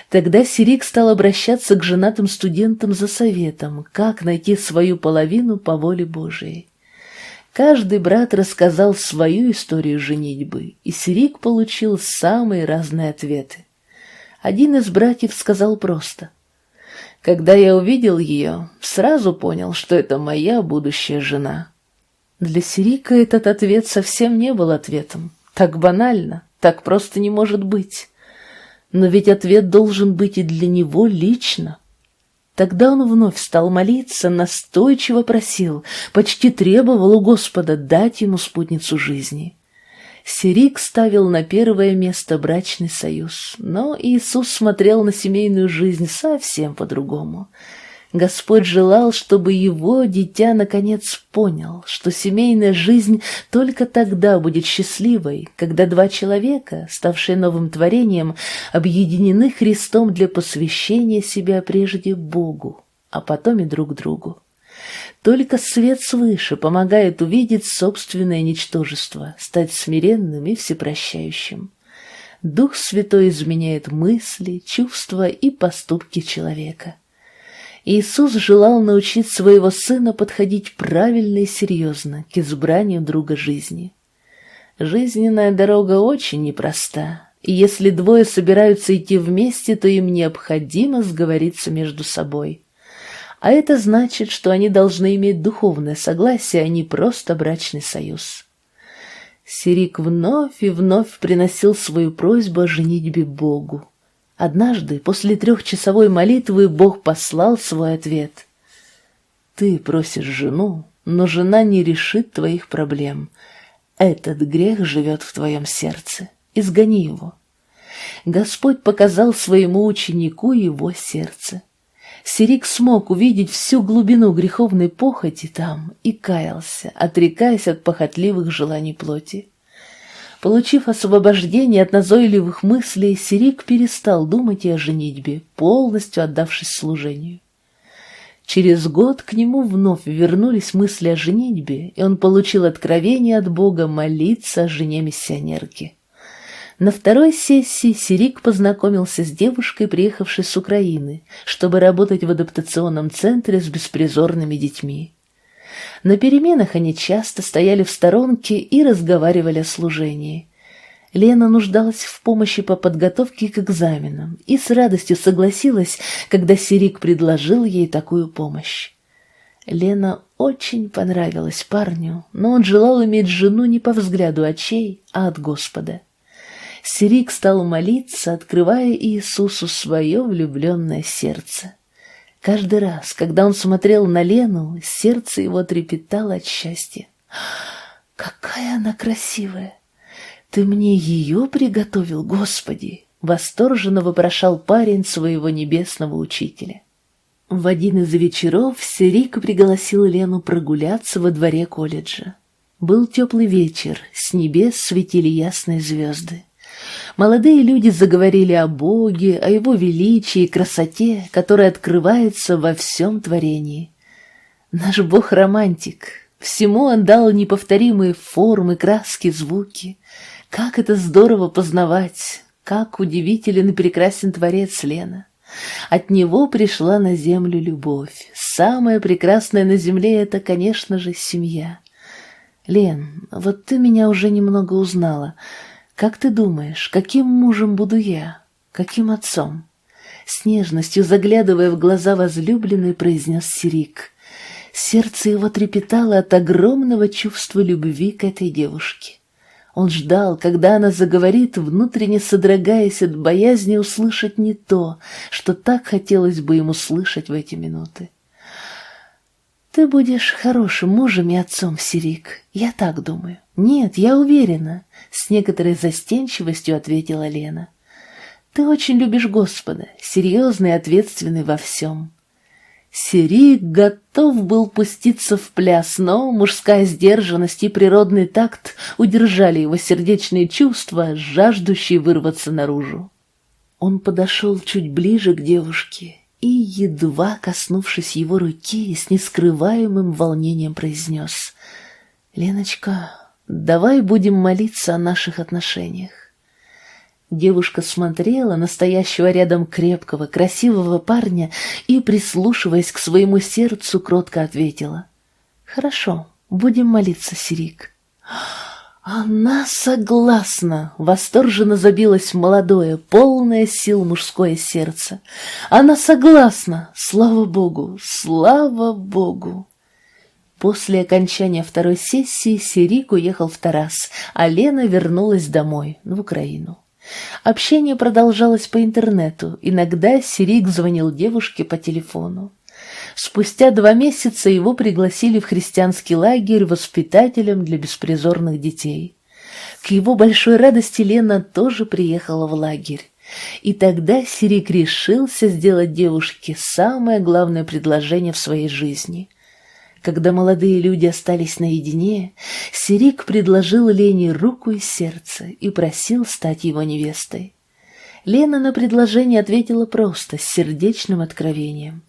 [SPEAKER 1] Тогда Сирик стал обращаться к женатым студентам за советом, как найти свою половину по воле Божией. Каждый брат рассказал свою историю женитьбы, и Сирик получил самые разные ответы. Один из братьев сказал просто. «Когда я увидел ее, сразу понял, что это моя будущая жена». Для Сирика этот ответ совсем не был ответом. Так банально, так просто не может быть. Но ведь ответ должен быть и для него лично. Тогда он вновь стал молиться, настойчиво просил, почти требовал у Господа дать ему спутницу жизни. Сирик ставил на первое место брачный союз, но Иисус смотрел на семейную жизнь совсем по-другому — Господь желал, чтобы его дитя наконец понял, что семейная жизнь только тогда будет счастливой, когда два человека, ставшие новым творением, объединены Христом для посвящения себя прежде Богу, а потом и друг другу. Только свет свыше помогает увидеть собственное ничтожество, стать смиренным и всепрощающим. Дух Святой изменяет мысли, чувства и поступки человека – Иисус желал научить своего сына подходить правильно и серьезно к избранию друга жизни. Жизненная дорога очень непроста, и если двое собираются идти вместе, то им необходимо сговориться между собой. А это значит, что они должны иметь духовное согласие, а не просто брачный союз. Сирик вновь и вновь приносил свою просьбу о женитьбе Богу. Однажды, после трехчасовой молитвы, Бог послал свой ответ. «Ты просишь жену, но жена не решит твоих проблем. Этот грех живет в твоем сердце. Изгони его». Господь показал своему ученику его сердце. Сирик смог увидеть всю глубину греховной похоти там и каялся, отрекаясь от похотливых желаний плоти. Получив освобождение от назойливых мыслей, Сирик перестал думать и о женитьбе, полностью отдавшись служению. Через год к нему вновь вернулись мысли о женитьбе, и он получил откровение от Бога молиться о жене миссионерки. На второй сессии Сирик познакомился с девушкой, приехавшей с Украины, чтобы работать в адаптационном центре с беспризорными детьми. На переменах они часто стояли в сторонке и разговаривали о служении. Лена нуждалась в помощи по подготовке к экзаменам и с радостью согласилась, когда Сирик предложил ей такую помощь. Лена очень понравилась парню, но он желал иметь жену не по взгляду очей, а от Господа. Сирик стал молиться, открывая Иисусу свое влюбленное сердце. Каждый раз, когда он смотрел на Лену, сердце его трепетало от счастья. «Какая она красивая! Ты мне ее приготовил, Господи!» — восторженно вопрошал парень своего небесного учителя. В один из вечеров Сирик пригласил Лену прогуляться во дворе колледжа. Был теплый вечер, с небес светили ясные звезды. Молодые люди заговорили о Боге, о Его величии и красоте, которая открывается во всем творении. Наш Бог — романтик. Всему Он дал неповторимые формы, краски, звуки. Как это здорово познавать, как удивителен и прекрасен Творец Лена. От Него пришла на землю любовь. Самое прекрасное на земле — это, конечно же, семья. Лен, вот ты меня уже немного узнала — как ты думаешь, каким мужем буду я? Каким отцом? С нежностью, заглядывая в глаза возлюбленной, произнес Сирик. Сердце его трепетало от огромного чувства любви к этой девушке. Он ждал, когда она заговорит, внутренне содрогаясь от боязни услышать не то, что так хотелось бы ему слышать в эти минуты. «Ты будешь хорошим мужем и отцом, Сирик, я так думаю». «Нет, я уверена», — с некоторой застенчивостью ответила Лена. «Ты очень любишь Господа, серьезный и ответственный во всем». Сирик готов был пуститься в пляс, но мужская сдержанность и природный такт удержали его сердечные чувства, жаждущие вырваться наружу. Он подошел чуть ближе к девушке и, едва коснувшись его руки, с нескрываемым волнением произнес «Леночка, давай будем молиться о наших отношениях». Девушка смотрела на стоящего рядом крепкого, красивого парня и, прислушиваясь к своему сердцу, кротко ответила. «Хорошо, будем молиться, Сирик». «Она согласна!» — восторженно забилось молодое, полное сил мужское сердце. «Она согласна! Слава Богу! Слава Богу!» После окончания второй сессии Сирик уехал в Тарас, а Лена вернулась домой, в Украину. Общение продолжалось по интернету, иногда Сирик звонил девушке по телефону. Спустя два месяца его пригласили в христианский лагерь воспитателем для беспризорных детей. К его большой радости Лена тоже приехала в лагерь. И тогда Сирик решился сделать девушке самое главное предложение в своей жизни. Когда молодые люди остались наедине, Сирик предложил Лене руку и сердце и просил стать его невестой. Лена на предложение ответила просто, с сердечным откровением.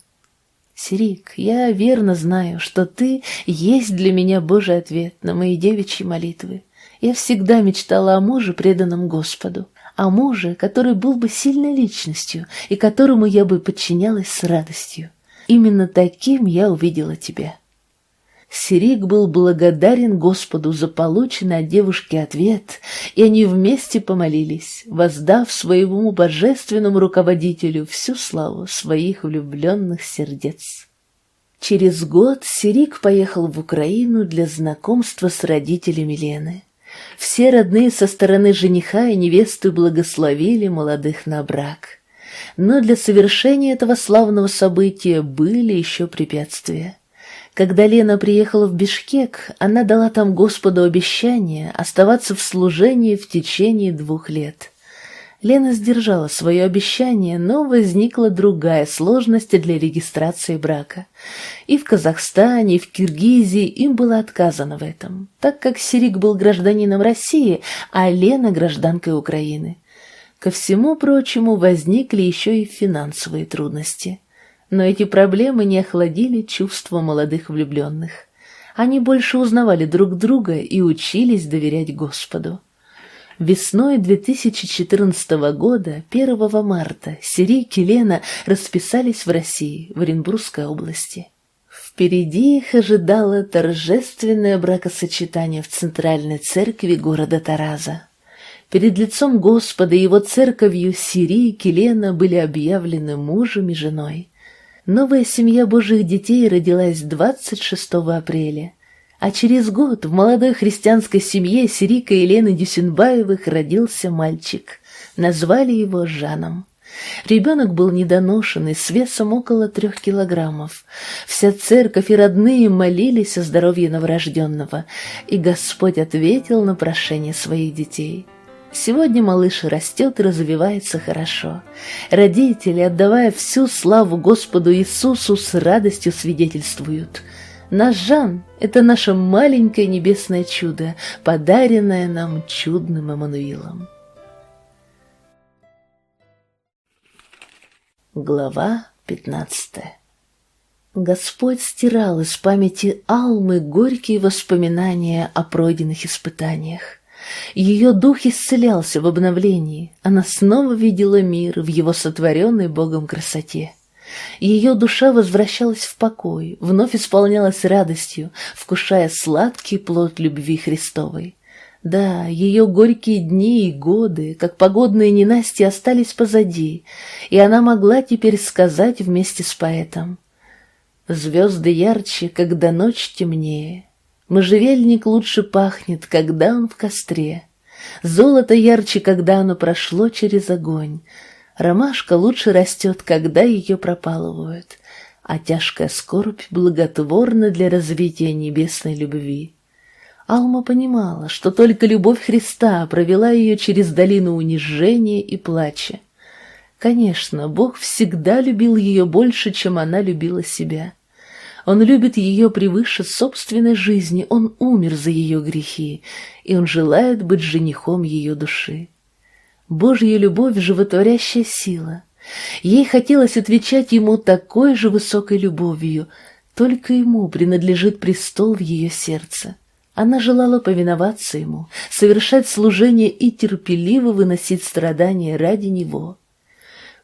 [SPEAKER 1] Сирик, я верно знаю, что ты есть для меня Божий ответ на мои девичьи молитвы. Я всегда мечтала о муже, преданном Господу, о муже, который был бы сильной личностью и которому я бы подчинялась с радостью. Именно таким я увидела тебя. Сирик был благодарен Господу за полученный от девушки ответ, и они вместе помолились, воздав своему божественному руководителю всю славу своих влюбленных сердец. Через год Сирик поехал в Украину для знакомства с родителями Лены. Все родные со стороны жениха и невесты благословили молодых на брак. Но для совершения этого славного события были еще препятствия. Когда Лена приехала в Бишкек, она дала там Господу обещание оставаться в служении в течение двух лет. Лена сдержала свое обещание, но возникла другая сложность для регистрации брака. И в Казахстане, и в Киргизии им было отказано в этом, так как Сирик был гражданином России, а Лена – гражданкой Украины. Ко всему прочему возникли еще и финансовые трудности. Но эти проблемы не охладили чувства молодых влюбленных. Они больше узнавали друг друга и учились доверять Господу. Весной 2014 года, 1 марта, Сирийки и Лена расписались в России, в Оренбургской области. Впереди их ожидало торжественное бракосочетание в Центральной церкви города Тараза. Перед лицом Господа и его церковью Сирийки и Лена были объявлены мужем и женой. Новая семья Божьих детей родилась 26 апреля, а через год в молодой христианской семье Сирика и Елены Дюсенбаевых родился мальчик. Назвали его Жаном. Ребенок был недоношенный, с весом около трех килограммов. Вся церковь и родные молились о здоровье новорожденного, и Господь ответил на прошение своих детей. Сегодня малыш растет и развивается хорошо. Родители, отдавая всю славу Господу Иисусу, с радостью свидетельствуют. Наш Жан — это наше маленькое небесное чудо, подаренное нам чудным Эммануилом. Глава пятнадцатая Господь стирал из памяти Алмы горькие воспоминания о пройденных испытаниях. Ее дух исцелялся в обновлении, она снова видела мир в его сотворенной Богом красоте. Ее душа возвращалась в покой, вновь исполнялась радостью, вкушая сладкий плод любви Христовой. Да, ее горькие дни и годы, как погодные ненасти, остались позади, и она могла теперь сказать вместе с поэтом «Звезды ярче, когда ночь темнее, Можжевельник лучше пахнет, когда он в костре. Золото ярче, когда оно прошло через огонь. Ромашка лучше растет, когда ее пропалывают. А тяжкая скорбь благотворна для развития небесной любви. Алма понимала, что только любовь Христа провела ее через долину унижения и плача. Конечно, Бог всегда любил ее больше, чем она любила себя. Он любит ее превыше собственной жизни, он умер за ее грехи, и он желает быть женихом ее души. Божья любовь — животворящая сила. Ей хотелось отвечать ему такой же высокой любовью, только ему принадлежит престол в ее сердце. Она желала повиноваться ему, совершать служение и терпеливо выносить страдания ради него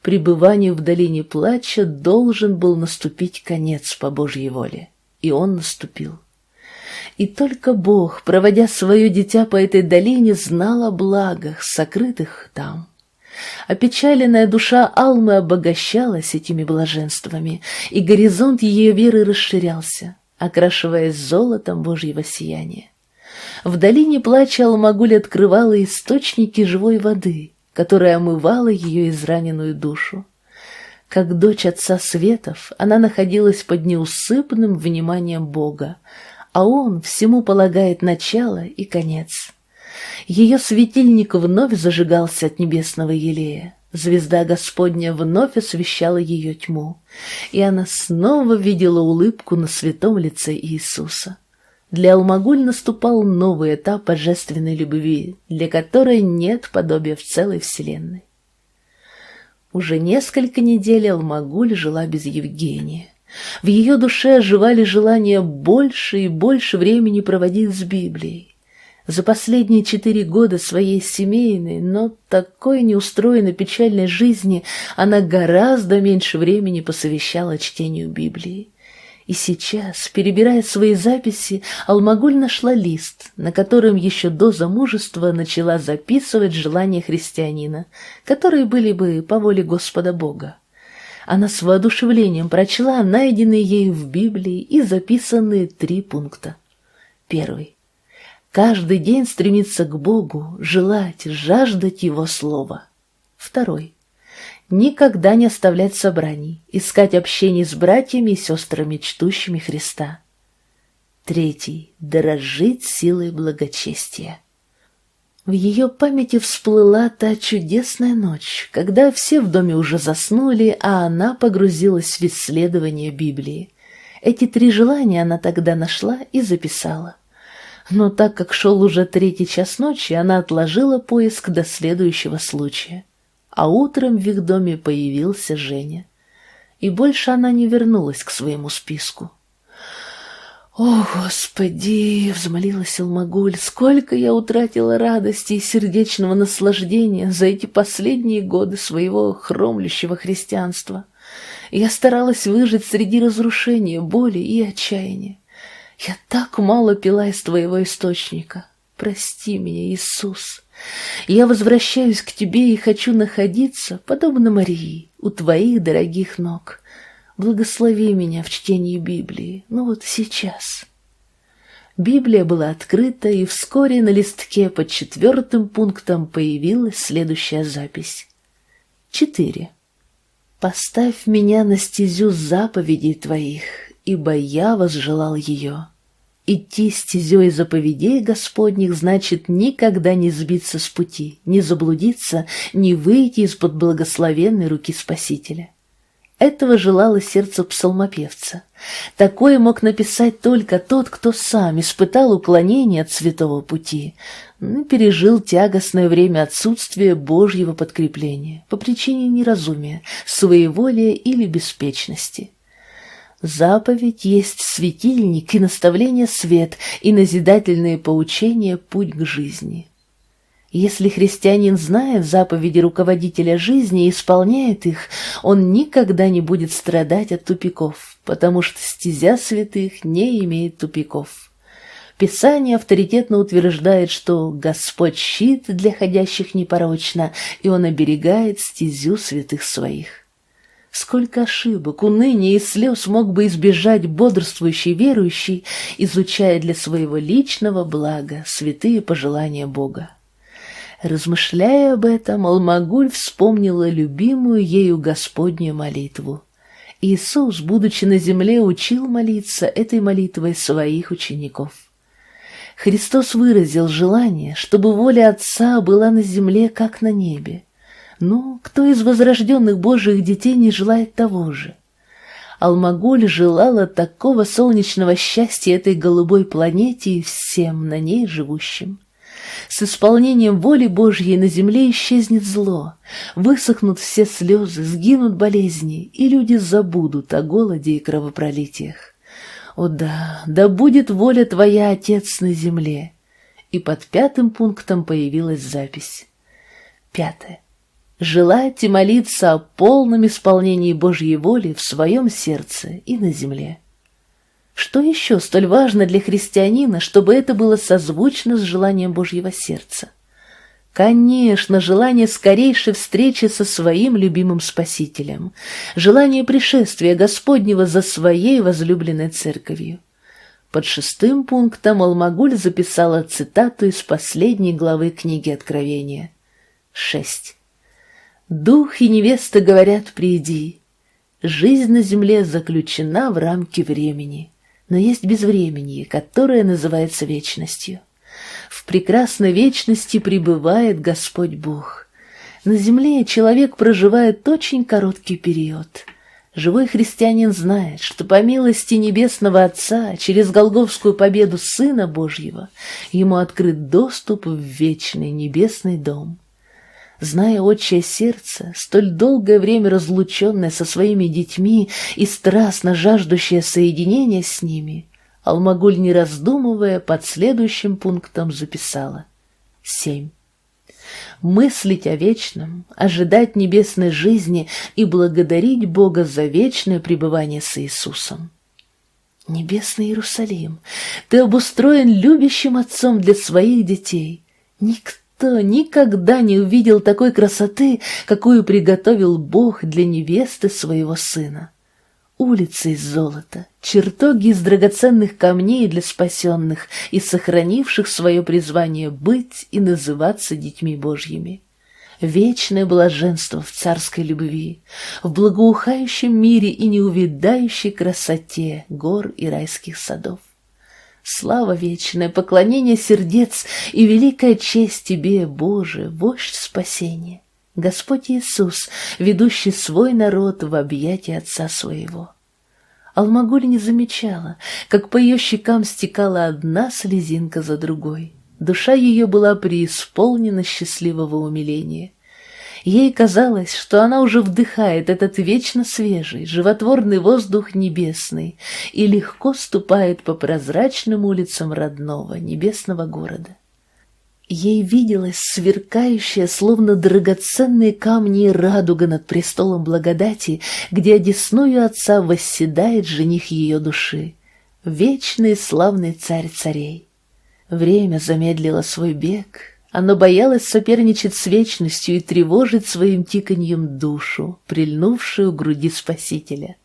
[SPEAKER 1] пребыванию в долине плача должен был наступить конец по Божьей воле. И он наступил. И только Бог, проводя свое дитя по этой долине, знал о благах, сокрытых там. Опечаленная душа Алмы обогащалась этими блаженствами, и горизонт ее веры расширялся, окрашиваясь золотом Божьего сияния. В долине плача Алмагуль открывала источники живой воды — которая омывала ее израненную душу. Как дочь отца Светов, она находилась под неусыпным вниманием Бога, а он всему полагает начало и конец. Ее светильник вновь зажигался от небесного елея, звезда Господня вновь освещала ее тьму, и она снова видела улыбку на святом лице Иисуса. Для Алмагуль наступал новый этап божественной любви, для которой нет подобия в целой вселенной. Уже несколько недель Алмагуль жила без Евгения. В ее душе оживали желания больше и больше времени проводить с Библией. За последние четыре года своей семейной, но такой неустроенной печальной жизни она гораздо меньше времени посвящала чтению Библии. И сейчас, перебирая свои записи, Алмагуль нашла лист, на котором еще до замужества начала записывать желания христианина, которые были бы по воле Господа Бога. Она с воодушевлением прочла найденные ею в Библии и записанные три пункта. Первый. Каждый день стремиться к Богу, желать, жаждать Его Слова. Второй. Никогда не оставлять собраний, искать общение с братьями и сестрами, чтущими Христа. Третий. Дорожить силой благочестия. В ее памяти всплыла та чудесная ночь, когда все в доме уже заснули, а она погрузилась в исследование Библии. Эти три желания она тогда нашла и записала но так как шел уже третий час ночи, она отложила поиск до следующего случая. А утром в их доме появился Женя. И больше она не вернулась к своему списку. «О, Господи!» — взмолилась Алмагуль. «Сколько я утратила радости и сердечного наслаждения за эти последние годы своего хромлющего христианства! Я старалась выжить среди разрушения, боли и отчаяния. Я так мало пила из твоего источника. Прости меня, Иисус. Я возвращаюсь к тебе и хочу находиться, подобно Марии, у твоих дорогих ног. Благослови меня в чтении Библии, ну вот сейчас. Библия была открыта, и вскоре на листке под четвертым пунктом появилась следующая запись. Четыре. «Поставь меня на стезю заповедей Твоих, ибо я возжелал ее. Идти стезей заповедей Господних значит никогда не сбиться с пути, не заблудиться, не выйти из-под благословенной руки Спасителя. Этого желало сердце псалмопевца. Такое мог написать только тот, кто сам испытал уклонение от святого пути, пережил тягостное время отсутствия Божьего подкрепления по причине неразумия, своеволия или беспечности. Заповедь есть светильник и наставление свет, и назидательные поучения путь к жизни. Если христианин знает заповеди руководителя жизни и исполняет их, он никогда не будет страдать от тупиков, потому что стезя святых не имеет тупиков. Писание авторитетно утверждает, что Господь щит для ходящих непорочно, и Он оберегает стезю святых своих. Сколько ошибок, уныния и слез мог бы избежать бодрствующий верующий, изучая для своего личного блага святые пожелания Бога. Размышляя об этом, Алмагуль вспомнила любимую ею Господнюю молитву. Иисус, будучи на земле, учил молиться этой молитвой своих учеников. Христос выразил желание, чтобы воля Отца была на земле, как на небе. Ну, кто из возрожденных Божьих детей не желает того же? Алмагуль желала такого солнечного счастья этой голубой планете и всем на ней живущим. С исполнением воли Божьей на земле исчезнет зло, высохнут все слезы, сгинут болезни, и люди забудут о голоде и кровопролитиях. О да, да будет воля Твоя, Отец, на земле. И под пятым пунктом появилась запись. Пятое желать и молиться о полном исполнении Божьей воли в своем сердце и на земле. Что еще столь важно для христианина, чтобы это было созвучно с желанием Божьего сердца? Конечно, желание скорейшей встречи со своим любимым Спасителем, желание пришествия Господнего за своей возлюбленной церковью. Под шестым пунктом Алмагуль записала цитату из последней главы книги Откровения. Шесть. Дух и невеста говорят «приди». Жизнь на земле заключена в рамки времени, но есть безвременье, которое называется вечностью. В прекрасной вечности пребывает Господь Бог. На земле человек проживает очень короткий период. Живой христианин знает, что по милости Небесного Отца через Голговскую победу Сына Божьего ему открыт доступ в вечный небесный дом. Зная отчее сердце, столь долгое время разлученное со своими детьми и страстно жаждущее соединения с ними, Алмагуль, не раздумывая, под следующим пунктом записала. Семь. Мыслить о вечном, ожидать небесной жизни и благодарить Бога за вечное пребывание с Иисусом. Небесный Иерусалим, ты обустроен любящим отцом для своих детей. Никто никогда не увидел такой красоты, какую приготовил Бог для невесты своего сына улицы из золота, чертоги из драгоценных камней для спасенных и сохранивших свое призвание быть и называться детьми Божьими. Вечное блаженство в царской любви, в благоухающем мире и неувидающей красоте гор и райских садов. Слава вечная, поклонение сердец и великая честь Тебе, Боже, вождь спасения. Господь Иисус, ведущий свой народ в объятия Отца Своего. Алмагуль не замечала, как по ее щекам стекала одна слезинка за другой. Душа ее была преисполнена счастливого умиления. Ей казалось, что она уже вдыхает этот вечно свежий, животворный воздух небесный и легко ступает по прозрачным улицам родного небесного города. Ей виделась сверкающая, словно драгоценные камни радуга над престолом благодати, где одесную отца восседает жених ее души, вечный славный царь царей. Время замедлило свой бег, оно боялось соперничать с вечностью и тревожить своим тиканьем душу, прильнувшую к груди Спасителя.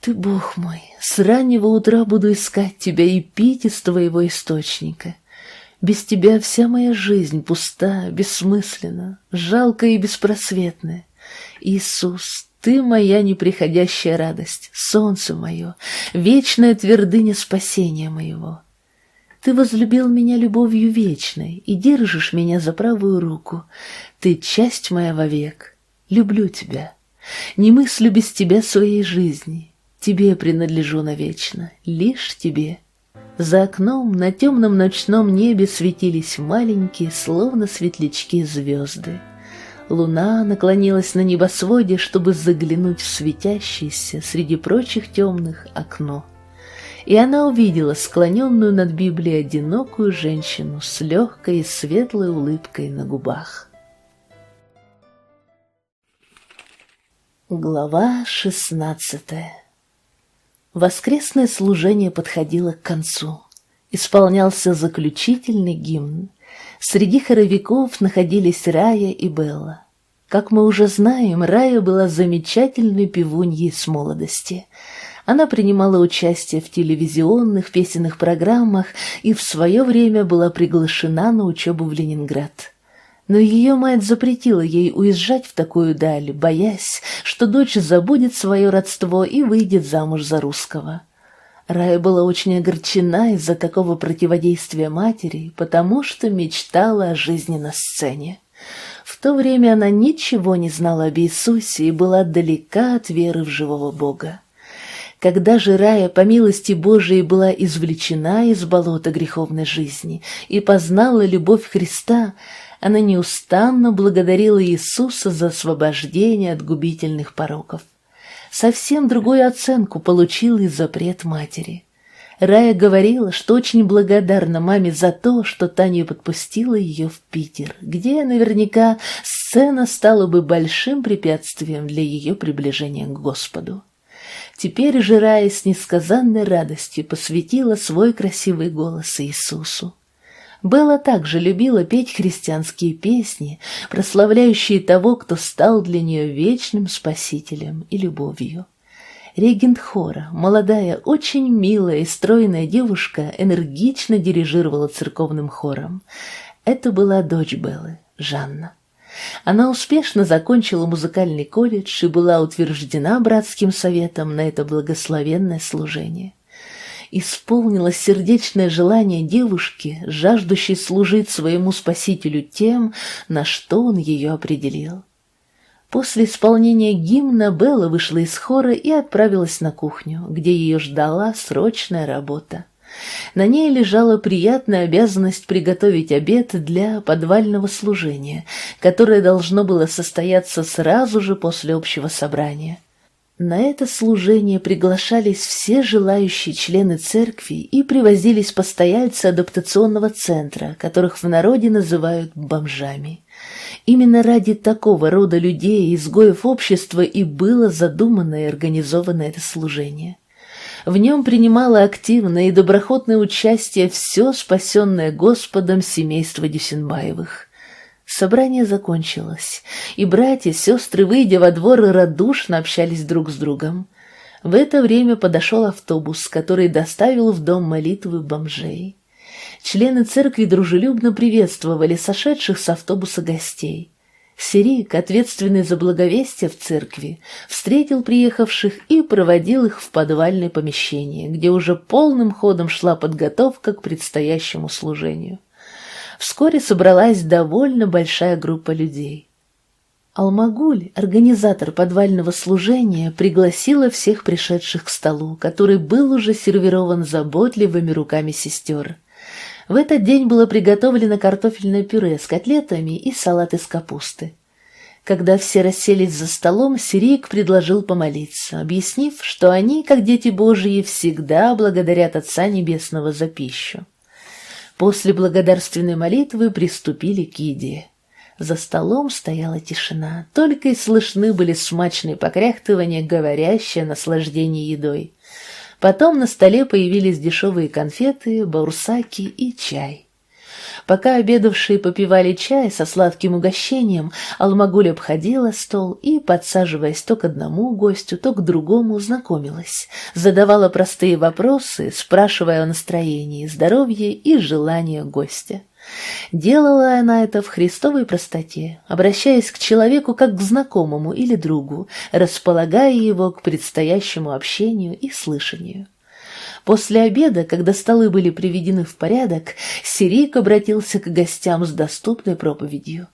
[SPEAKER 1] Ты, Бог мой, с раннего утра буду искать тебя и пить из твоего источника — без тебя вся моя жизнь пуста, бессмысленна, жалкая и беспросветная. Иисус, ты моя неприходящая радость, солнце мое, вечная твердыня спасения моего. Ты возлюбил меня любовью вечной и держишь меня за правую руку. Ты часть моя вовек. Люблю тебя. Не мыслю без тебя своей жизни. Тебе принадлежу навечно, лишь тебе. За окном на темном ночном небе светились маленькие, словно светлячки, звезды. Луна наклонилась на небосводе, чтобы заглянуть в светящееся среди прочих темных окно. И она увидела склоненную над Библией одинокую женщину с легкой и светлой улыбкой на губах. Глава шестнадцатая Воскресное служение подходило к концу. Исполнялся заключительный гимн. Среди хоровиков находились Рая и Белла. Как мы уже знаем, Рая была замечательной певуньей с молодости. Она принимала участие в телевизионных песенных программах и в свое время была приглашена на учебу в Ленинград но ее мать запретила ей уезжать в такую даль, боясь, что дочь забудет свое родство и выйдет замуж за русского. Рая была очень огорчена из-за такого противодействия матери, потому что мечтала о жизни на сцене. В то время она ничего не знала об Иисусе и была далека от веры в живого Бога. Когда же Рая, по милости Божией, была извлечена из болота греховной жизни и познала любовь Христа, она неустанно благодарила Иисуса за освобождение от губительных пороков. Совсем другую оценку получил и запрет матери. Рая говорила, что очень благодарна маме за то, что Таня подпустила ее в Питер, где наверняка сцена стала бы большим препятствием для ее приближения к Господу. Теперь же Рая с несказанной радостью посвятила свой красивый голос Иисусу. Белла также любила петь христианские песни, прославляющие того, кто стал для нее вечным спасителем и любовью. Регент хора, молодая, очень милая и стройная девушка, энергично дирижировала церковным хором. Это была дочь Беллы, Жанна. Она успешно закончила музыкальный колледж и была утверждена братским советом на это благословенное служение исполнилось сердечное желание девушки, жаждущей служить своему спасителю тем, на что он ее определил. После исполнения гимна Белла вышла из хора и отправилась на кухню, где ее ждала срочная работа. На ней лежала приятная обязанность приготовить обед для подвального служения, которое должно было состояться сразу же после общего собрания. На это служение приглашались все желающие члены церкви и привозились постояльцы адаптационного центра, которых в народе называют бомжами. Именно ради такого рода людей, изгоев общества, и было задумано и организовано это служение. В нем принимало активное и доброхотное участие все спасенное Господом семейство Дюсенбаевых. Собрание закончилось, и братья и сестры, выйдя во двор, радушно общались друг с другом. В это время подошел автобус, который доставил в дом молитвы бомжей. Члены церкви дружелюбно приветствовали сошедших с автобуса гостей. Сирик, ответственный за благовестие в церкви, встретил приехавших и проводил их в подвальное помещение, где уже полным ходом шла подготовка к предстоящему служению вскоре собралась довольно большая группа людей. Алмагуль, организатор подвального служения, пригласила всех пришедших к столу, который был уже сервирован заботливыми руками сестер. В этот день было приготовлено картофельное пюре с котлетами и салат из капусты. Когда все расселись за столом, Сирик предложил помолиться, объяснив, что они, как дети Божьи, всегда благодарят Отца Небесного за пищу. После благодарственной молитвы приступили к еде. За столом стояла тишина, только и слышны были смачные покряхтывания, говорящие о наслаждении едой. Потом на столе появились дешевые конфеты, баурсаки и чай. Пока обедавшие попивали чай со сладким угощением, Алмагуль обходила стол и, подсаживаясь то к одному гостю, то к другому, знакомилась, задавала простые вопросы, спрашивая о настроении, здоровье и желании гостя. Делала она это в христовой простоте, обращаясь к человеку как к знакомому или другу, располагая его к предстоящему общению и слышанию. После обеда, когда столы были приведены в порядок, Сирик обратился к гостям с доступной проповедью.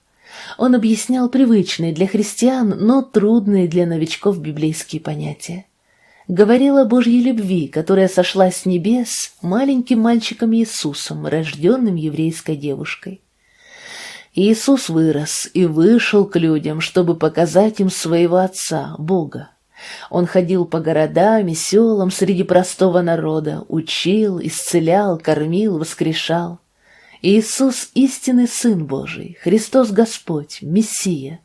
[SPEAKER 1] Он объяснял привычные для христиан, но трудные для новичков библейские понятия. Говорил о Божьей любви, которая сошла с небес маленьким мальчиком Иисусом, рожденным еврейской девушкой. Иисус вырос и вышел к людям, чтобы показать им своего Отца, Бога. Он ходил по городам и селам среди простого народа, учил, исцелял, кормил, воскрешал. Иисус — истинный Сын Божий, Христос Господь, Мессия.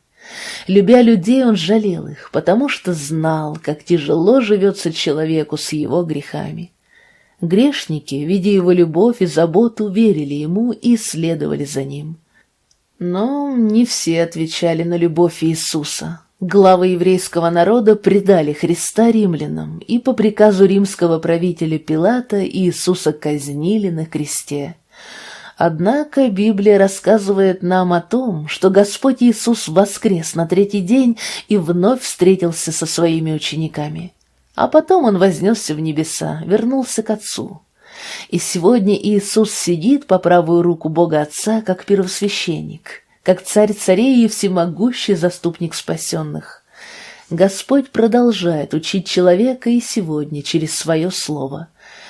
[SPEAKER 1] Любя людей, Он жалел их, потому что знал, как тяжело живется человеку с его грехами. Грешники, видя его любовь и заботу, верили ему и следовали за ним. Но не все отвечали на любовь Иисуса. Главы еврейского народа предали Христа римлянам, и по приказу римского правителя Пилата Иисуса казнили на кресте. Однако Библия рассказывает нам о том, что Господь Иисус воскрес на третий день и вновь встретился со своими учениками. А потом Он вознесся в небеса, вернулся к Отцу. И сегодня Иисус сидит по правую руку Бога Отца, как первосвященник – как царь царей и всемогущий заступник спасенных. Господь продолжает учить человека и сегодня через свое слово.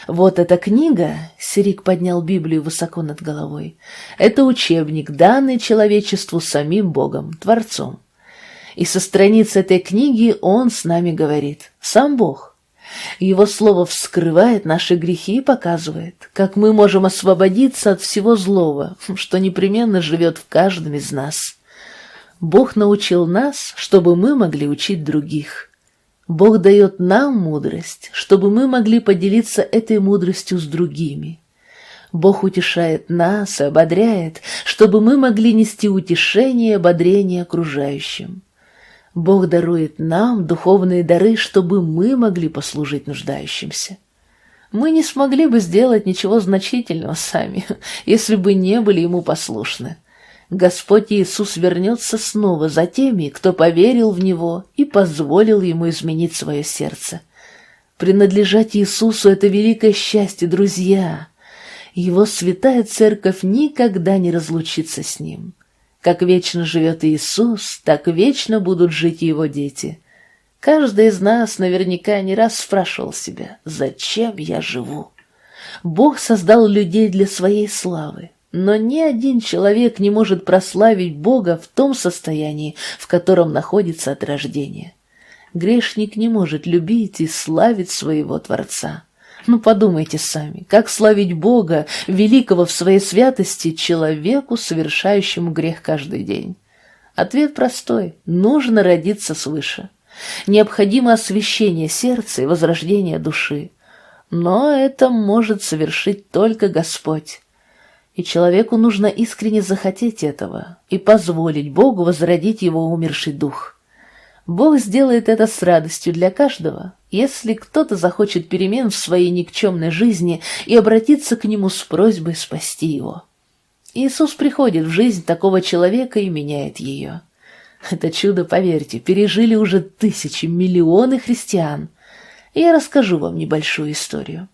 [SPEAKER 1] Вот эта книга, Сирик поднял Библию высоко над головой, это учебник, данный человечеству самим Богом, Творцом. И со страниц этой книги он с нами говорит, сам Бог. Его слово вскрывает наши грехи и показывает, как мы можем освободиться от всего злого, что непременно живет в каждом из нас. Бог научил нас, чтобы мы могли учить других. Бог дает нам мудрость, чтобы мы могли поделиться этой мудростью с другими. Бог утешает нас и ободряет, чтобы мы могли нести утешение и ободрение окружающим. Бог дарует нам духовные дары, чтобы мы могли послужить нуждающимся. Мы не смогли бы сделать ничего значительного сами, если бы не были Ему послушны. Господь Иисус вернется снова за теми, кто поверил в Него и позволил Ему изменить свое сердце. Принадлежать Иисусу — это великое счастье, друзья. Его святая церковь никогда не разлучится с Ним. Как вечно живет Иисус, так вечно будут жить его дети. Каждый из нас наверняка не раз спрашивал себя, зачем я живу? Бог создал людей для своей славы, но ни один человек не может прославить Бога в том состоянии, в котором находится от рождения. Грешник не может любить и славить своего Творца. Ну подумайте сами, как славить Бога, великого в своей святости, человеку, совершающему грех каждый день? Ответ простой – нужно родиться свыше. Необходимо освящение сердца и возрождение души. Но это может совершить только Господь. И человеку нужно искренне захотеть этого и позволить Богу возродить его умерший дух. Бог сделает это с радостью для каждого, если кто-то захочет перемен в своей никчемной жизни и обратиться к Нему с просьбой спасти его. Иисус приходит в жизнь такого человека и меняет ее. Это чудо, поверьте, пережили уже тысячи, миллионы христиан. Я расскажу вам небольшую историю.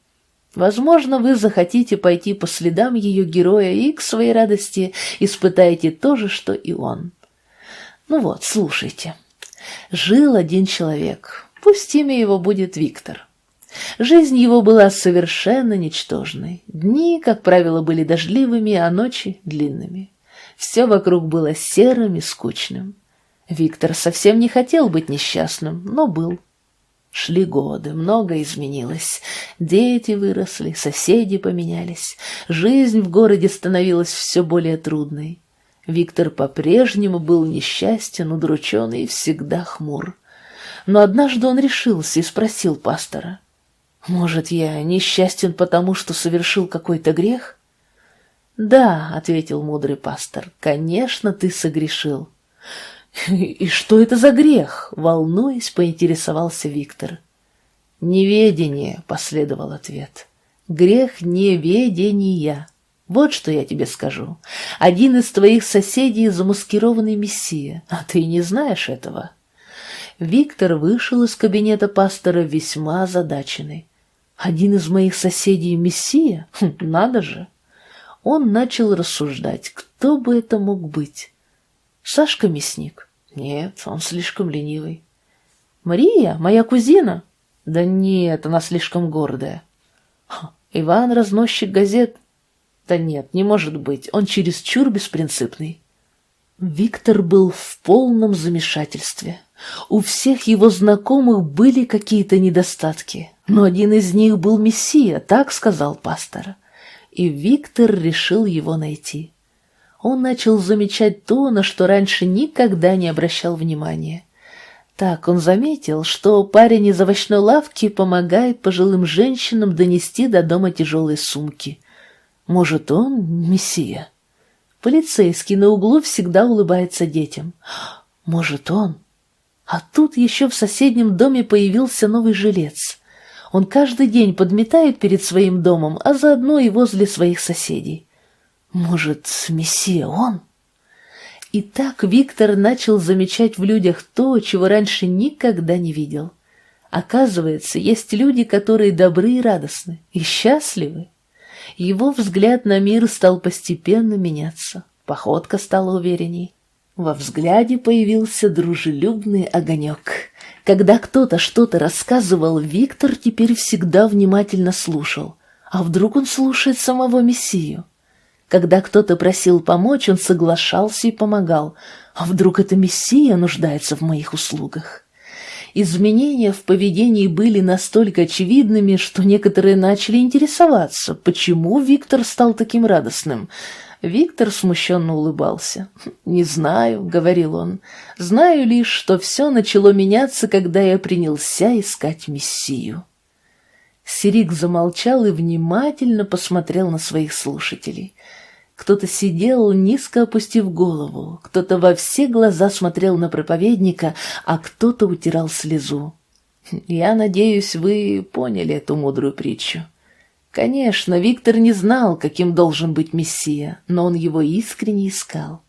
[SPEAKER 1] Возможно, вы захотите пойти по следам ее героя и к своей радости испытаете то же, что и он. Ну вот, слушайте. Жил один человек, пусть имя его будет Виктор. Жизнь его была совершенно ничтожной. Дни, как правило, были дождливыми, а ночи — длинными. Все вокруг было серым и скучным. Виктор совсем не хотел быть несчастным, но был. Шли годы, многое изменилось. Дети выросли, соседи поменялись. Жизнь в городе становилась все более трудной. Виктор по-прежнему был несчастен, удручен и всегда хмур. Но однажды он решился и спросил пастора, «Может, я несчастен потому, что совершил какой-то грех?» «Да», — ответил мудрый пастор, — «конечно, ты согрешил». «И что это за грех?» — волнуясь, поинтересовался Виктор. «Неведение», — последовал ответ. «Грех неведения. Вот что я тебе скажу. Один из твоих соседей — замаскированный мессия, а ты не знаешь этого». Виктор вышел из кабинета пастора весьма озадаченный. «Один из моих соседей — мессия? Хм, надо же!» Он начал рассуждать, кто бы это мог быть. Сашка мясник? Нет, он слишком ленивый. Мария, моя кузина? Да нет, она слишком гордая. Иван, разносчик газет? Да нет, не может быть, он чересчур беспринципный. Виктор был в полном замешательстве. У всех его знакомых были какие-то недостатки, но один из них был Мессия, так сказал пастор. И Виктор решил его найти он начал замечать то, на что раньше никогда не обращал внимания. Так он заметил, что парень из овощной лавки помогает пожилым женщинам донести до дома тяжелые сумки. Может, он мессия? Полицейский на углу всегда улыбается детям. Может, он? А тут еще в соседнем доме появился новый жилец. Он каждый день подметает перед своим домом, а заодно и возле своих соседей. Может, Мессия он? И так Виктор начал замечать в людях то, чего раньше никогда не видел. Оказывается, есть люди, которые добры и радостны, и счастливы. Его взгляд на мир стал постепенно меняться, походка стала уверенней. Во взгляде появился дружелюбный огонек. Когда кто-то что-то рассказывал, Виктор теперь всегда внимательно слушал. А вдруг он слушает самого Мессию? Когда кто-то просил помочь, он соглашался и помогал. А вдруг эта мессия нуждается в моих услугах? Изменения в поведении были настолько очевидными, что некоторые начали интересоваться, почему Виктор стал таким радостным. Виктор смущенно улыбался. «Не знаю», — говорил он, — «знаю лишь, что все начало меняться, когда я принялся искать Мессию». Сирик замолчал и внимательно посмотрел на своих слушателей. Кто-то сидел, низко опустив голову, кто-то во все глаза смотрел на проповедника, а кто-то утирал слезу. Я надеюсь, вы поняли эту мудрую притчу. Конечно, Виктор не знал, каким должен быть Мессия, но он его искренне искал.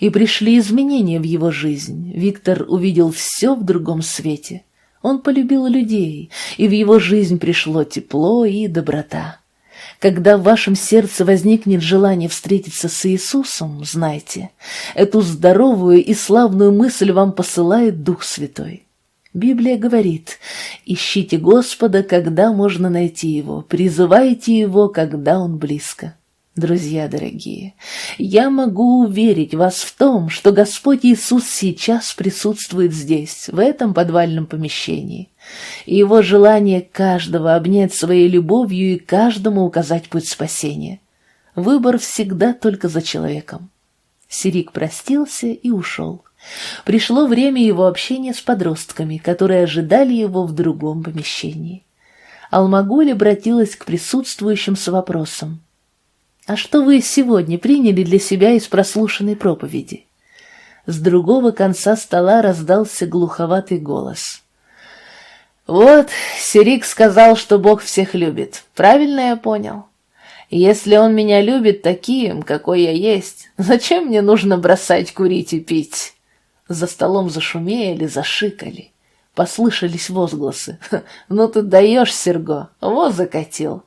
[SPEAKER 1] И пришли изменения в его жизнь. Виктор увидел все в другом свете. Он полюбил людей, и в его жизнь пришло тепло и доброта. Когда в вашем сердце возникнет желание встретиться с Иисусом, знайте, эту здоровую и славную мысль вам посылает Дух Святой. Библия говорит, ищите Господа, когда можно найти Его, призывайте Его, когда Он близко. Друзья дорогие, я могу уверить вас в том, что Господь Иисус сейчас присутствует здесь, в этом подвальном помещении. И его желание каждого обнять своей любовью и каждому указать путь спасения. Выбор всегда только за человеком. Сирик простился и ушел. Пришло время его общения с подростками, которые ожидали его в другом помещении. Алмагуль обратилась к присутствующим с вопросом. «А что вы сегодня приняли для себя из прослушанной проповеди?» С другого конца стола раздался глуховатый голос. «Вот, Сирик сказал, что Бог всех любит. Правильно я понял? Если он меня любит таким, какой я есть, зачем мне нужно бросать курить и пить?» За столом зашумели, зашикали. Послышались возгласы. «Ну ты даешь, Серго, во закатил!»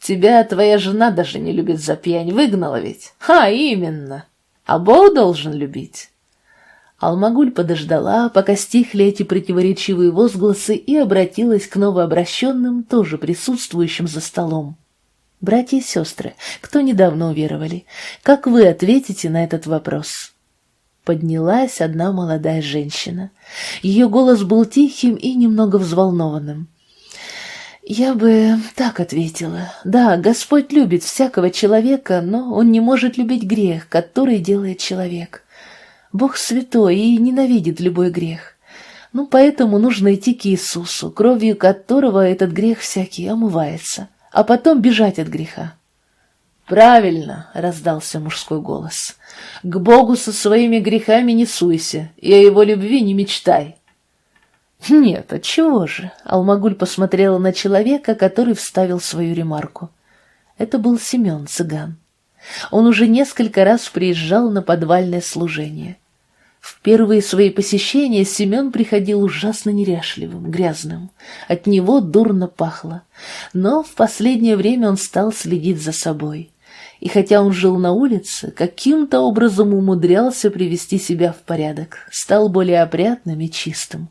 [SPEAKER 1] Тебя твоя жена даже не любит за пьянь, выгнала ведь. Ха, именно. А Бог должен любить. Алмагуль подождала, пока стихли эти противоречивые возгласы, и обратилась к новообращенным, тоже присутствующим за столом. «Братья и сестры, кто недавно уверовали, как вы ответите на этот вопрос?» Поднялась одна молодая женщина. Ее голос был тихим и немного взволнованным. Я бы так ответила. Да, Господь любит всякого человека, но Он не может любить грех, который делает человек. Бог святой и ненавидит любой грех. Ну, поэтому нужно идти к Иисусу, кровью которого этот грех всякий омывается, а потом бежать от греха. «Правильно!» — раздался мужской голос. «К Богу со своими грехами не суйся, и о его любви не мечтай. «Нет, отчего же?» — Алмагуль посмотрела на человека, который вставил свою ремарку. Это был Семен Цыган. Он уже несколько раз приезжал на подвальное служение. В первые свои посещения Семен приходил ужасно неряшливым, грязным. От него дурно пахло. Но в последнее время он стал следить за собой. И хотя он жил на улице, каким-то образом умудрялся привести себя в порядок, стал более опрятным и чистым.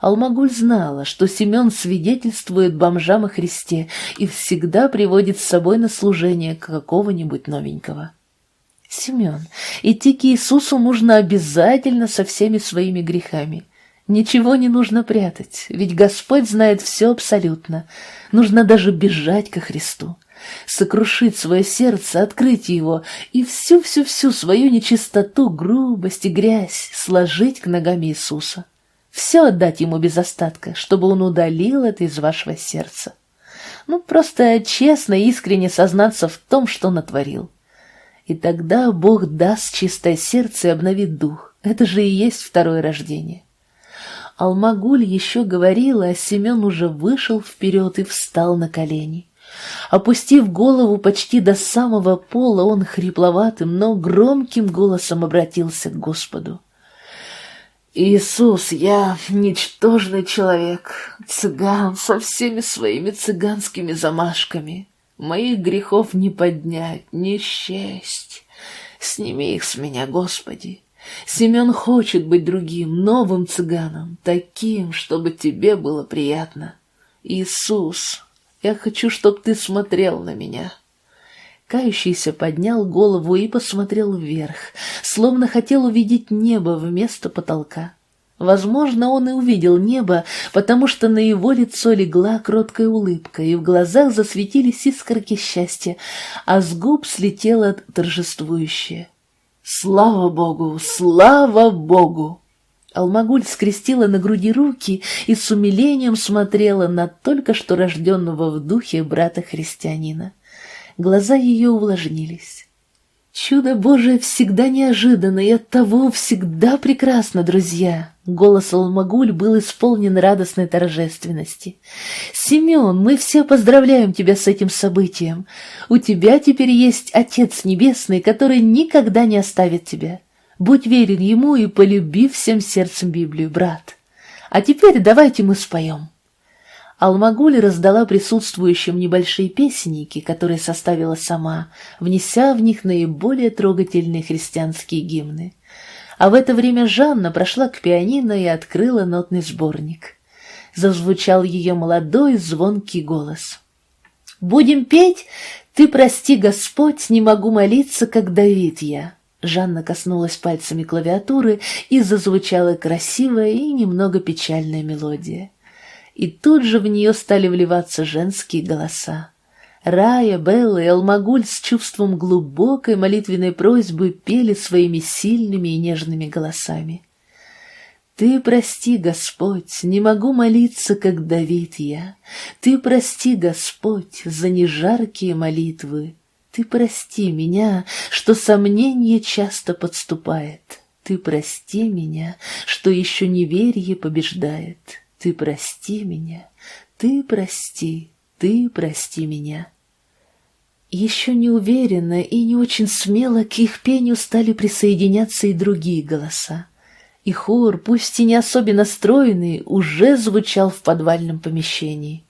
[SPEAKER 1] Алмагуль знала, что Семен свидетельствует бомжам о Христе и всегда приводит с собой на служение какого-нибудь новенького. Семен, идти к Иисусу нужно обязательно со всеми своими грехами. Ничего не нужно прятать, ведь Господь знает все абсолютно. Нужно даже бежать ко Христу, сокрушить свое сердце, открыть его и всю-всю-всю свою нечистоту, грубость и грязь сложить к ногам Иисуса все отдать ему без остатка, чтобы он удалил это из вашего сердца. Ну, просто честно и искренне сознаться в том, что натворил. И тогда Бог даст чистое сердце и обновит дух. Это же и есть второе рождение. Алмагуль еще говорила, а Семен уже вышел вперед и встал на колени. Опустив голову почти до самого пола, он хрипловатым, но громким голосом обратился к Господу. Иисус, я ничтожный человек, цыган со всеми своими цыганскими замашками. Моих грехов не поднять, не счесть. Сними их с меня, Господи. Семен хочет быть другим, новым цыганом, таким, чтобы тебе было приятно. Иисус, я хочу, чтобы ты смотрел на меня. Кающийся поднял голову и посмотрел вверх, словно хотел увидеть небо вместо потолка. Возможно, он и увидел небо, потому что на его лицо легла кроткая улыбка, и в глазах засветились искорки счастья, а с губ слетело торжествующее. «Слава Богу! Слава Богу!» Алмагуль скрестила на груди руки и с умилением смотрела на только что рожденного в духе брата-христианина глаза ее увлажнились. «Чудо Божие всегда неожиданно и оттого всегда прекрасно, друзья!» Голос Алмагуль был исполнен радостной торжественности. «Семен, мы все поздравляем тебя с этим событием. У тебя теперь есть Отец Небесный, который никогда не оставит тебя. Будь верен Ему и полюби всем сердцем Библию, брат. А теперь давайте мы споем». Алмагуль раздала присутствующим небольшие песенники, которые составила сама, внеся в них наиболее трогательные христианские гимны. А в это время Жанна прошла к пианино и открыла нотный сборник. Зазвучал ее молодой звонкий голос. «Будем петь Ты прости, Господь, не могу молиться, как Давид я. Жанна коснулась пальцами клавиатуры, и зазвучала красивая и немного печальная мелодия. И тут же в нее стали вливаться женские голоса. Рая, Белла и Алмагуль с чувством глубокой молитвенной просьбы пели своими сильными и нежными голосами. Ты прости, Господь, не могу молиться, как Давид я. Ты прости, Господь, за нежаркие молитвы. Ты прости меня, что сомнение часто подступает. Ты прости меня, что еще неверие побеждает. Ты прости меня, ты прости, ты прости меня. Еще не уверенно и не очень смело к их пению стали присоединяться и другие голоса. И хор, пусть и не особенно стройный, уже звучал в подвальном помещении.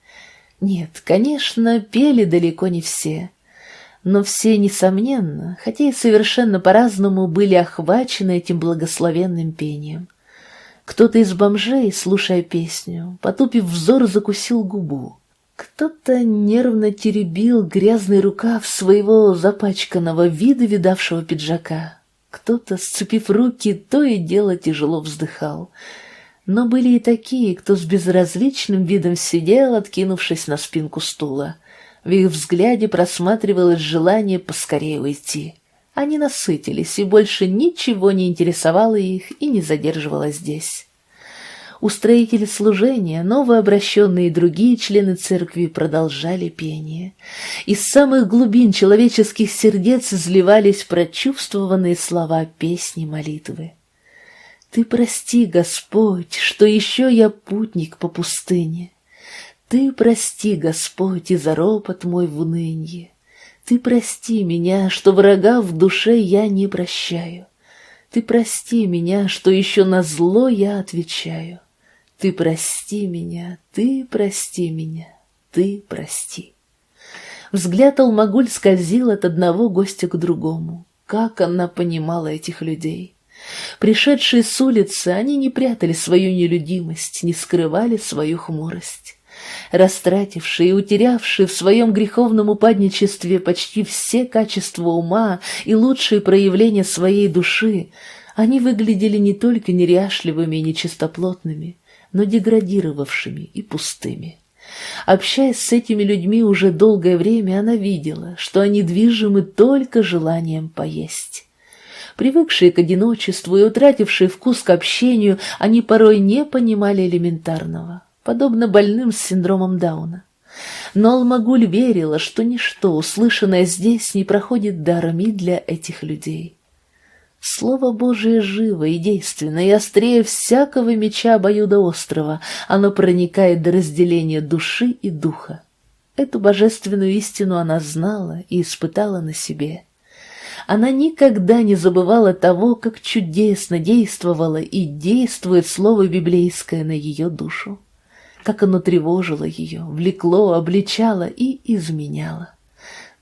[SPEAKER 1] Нет, конечно, пели далеко не все. Но все, несомненно, хотя и совершенно по-разному, были охвачены этим благословенным пением. Кто-то из бомжей, слушая песню, потупив взор, закусил губу. Кто-то нервно теребил грязный рукав своего запачканного вида видавшего пиджака. Кто-то, сцепив руки, то и дело тяжело вздыхал. Но были и такие, кто с безразличным видом сидел, откинувшись на спинку стула. В их взгляде просматривалось желание поскорее уйти. Они насытились, и больше ничего не интересовало их и не задерживало здесь устроители служения, новообращенные и другие члены церкви продолжали пение. Из самых глубин человеческих сердец изливались прочувствованные слова песни молитвы. Ты прости, Господь, что еще я путник по пустыне. Ты прости, Господь, и за ропот мой в унынье. Ты прости меня, что врага в душе я не прощаю. Ты прости меня, что еще на зло я отвечаю. Ты прости меня, ты прости меня, ты прости. Взгляд Алмагуль скользил от одного гостя к другому. Как она понимала этих людей. Пришедшие с улицы, они не прятали свою нелюдимость, не скрывали свою хмурость. Растратившие и утерявшие в своем греховном упадничестве почти все качества ума и лучшие проявления своей души, они выглядели не только неряшливыми и нечистоплотными, но деградировавшими и пустыми. Общаясь с этими людьми уже долгое время, она видела, что они движимы только желанием поесть. Привыкшие к одиночеству и утратившие вкус к общению, они порой не понимали элементарного, подобно больным с синдромом Дауна. Но Алмагуль верила, что ничто, услышанное здесь, не проходит даром и для этих людей. Слово Божие живо и действенно, и острее всякого меча обоюдоострого, оно проникает до разделения души и духа. Эту божественную истину она знала и испытала на себе. Она никогда не забывала того, как чудесно действовало и действует слово библейское на ее душу, как оно тревожило ее, влекло, обличало и изменяло.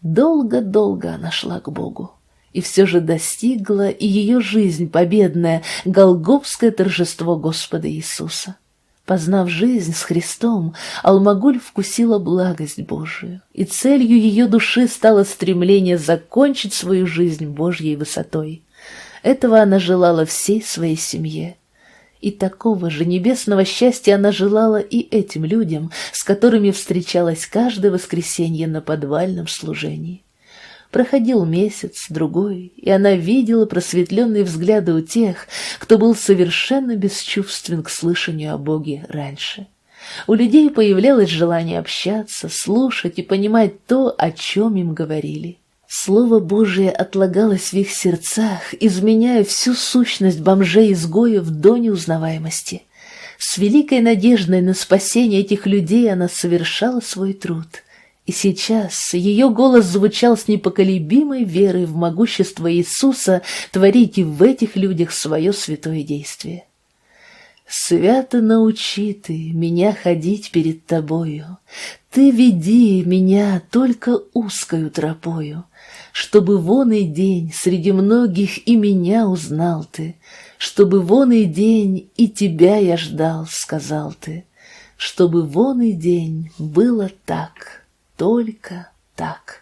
[SPEAKER 1] Долго-долго она шла к Богу и все же достигла и ее жизнь победная, голгофское торжество Господа Иисуса. Познав жизнь с Христом, Алмагуль вкусила благость Божию, и целью ее души стало стремление закончить свою жизнь Божьей высотой. Этого она желала всей своей семье. И такого же небесного счастья она желала и этим людям, с которыми встречалась каждое воскресенье на подвальном служении. Проходил месяц, другой, и она видела просветленные взгляды у тех, кто был совершенно бесчувствен к слышанию о Боге раньше. У людей появлялось желание общаться, слушать и понимать то, о чем им говорили. Слово Божие отлагалось в их сердцах, изменяя всю сущность бомжей-изгоев до неузнаваемости. С великой надеждой на спасение этих людей она совершала свой труд — и сейчас ее голос звучал с непоколебимой верой в могущество Иисуса творить и в этих людях свое святое действие. Свято научи ты меня ходить перед тобою, Ты веди меня только узкою тропою, Чтобы вон и день среди многих и меня узнал ты, Чтобы вон и день и тебя я ждал, сказал ты, Чтобы вон и день было так только так.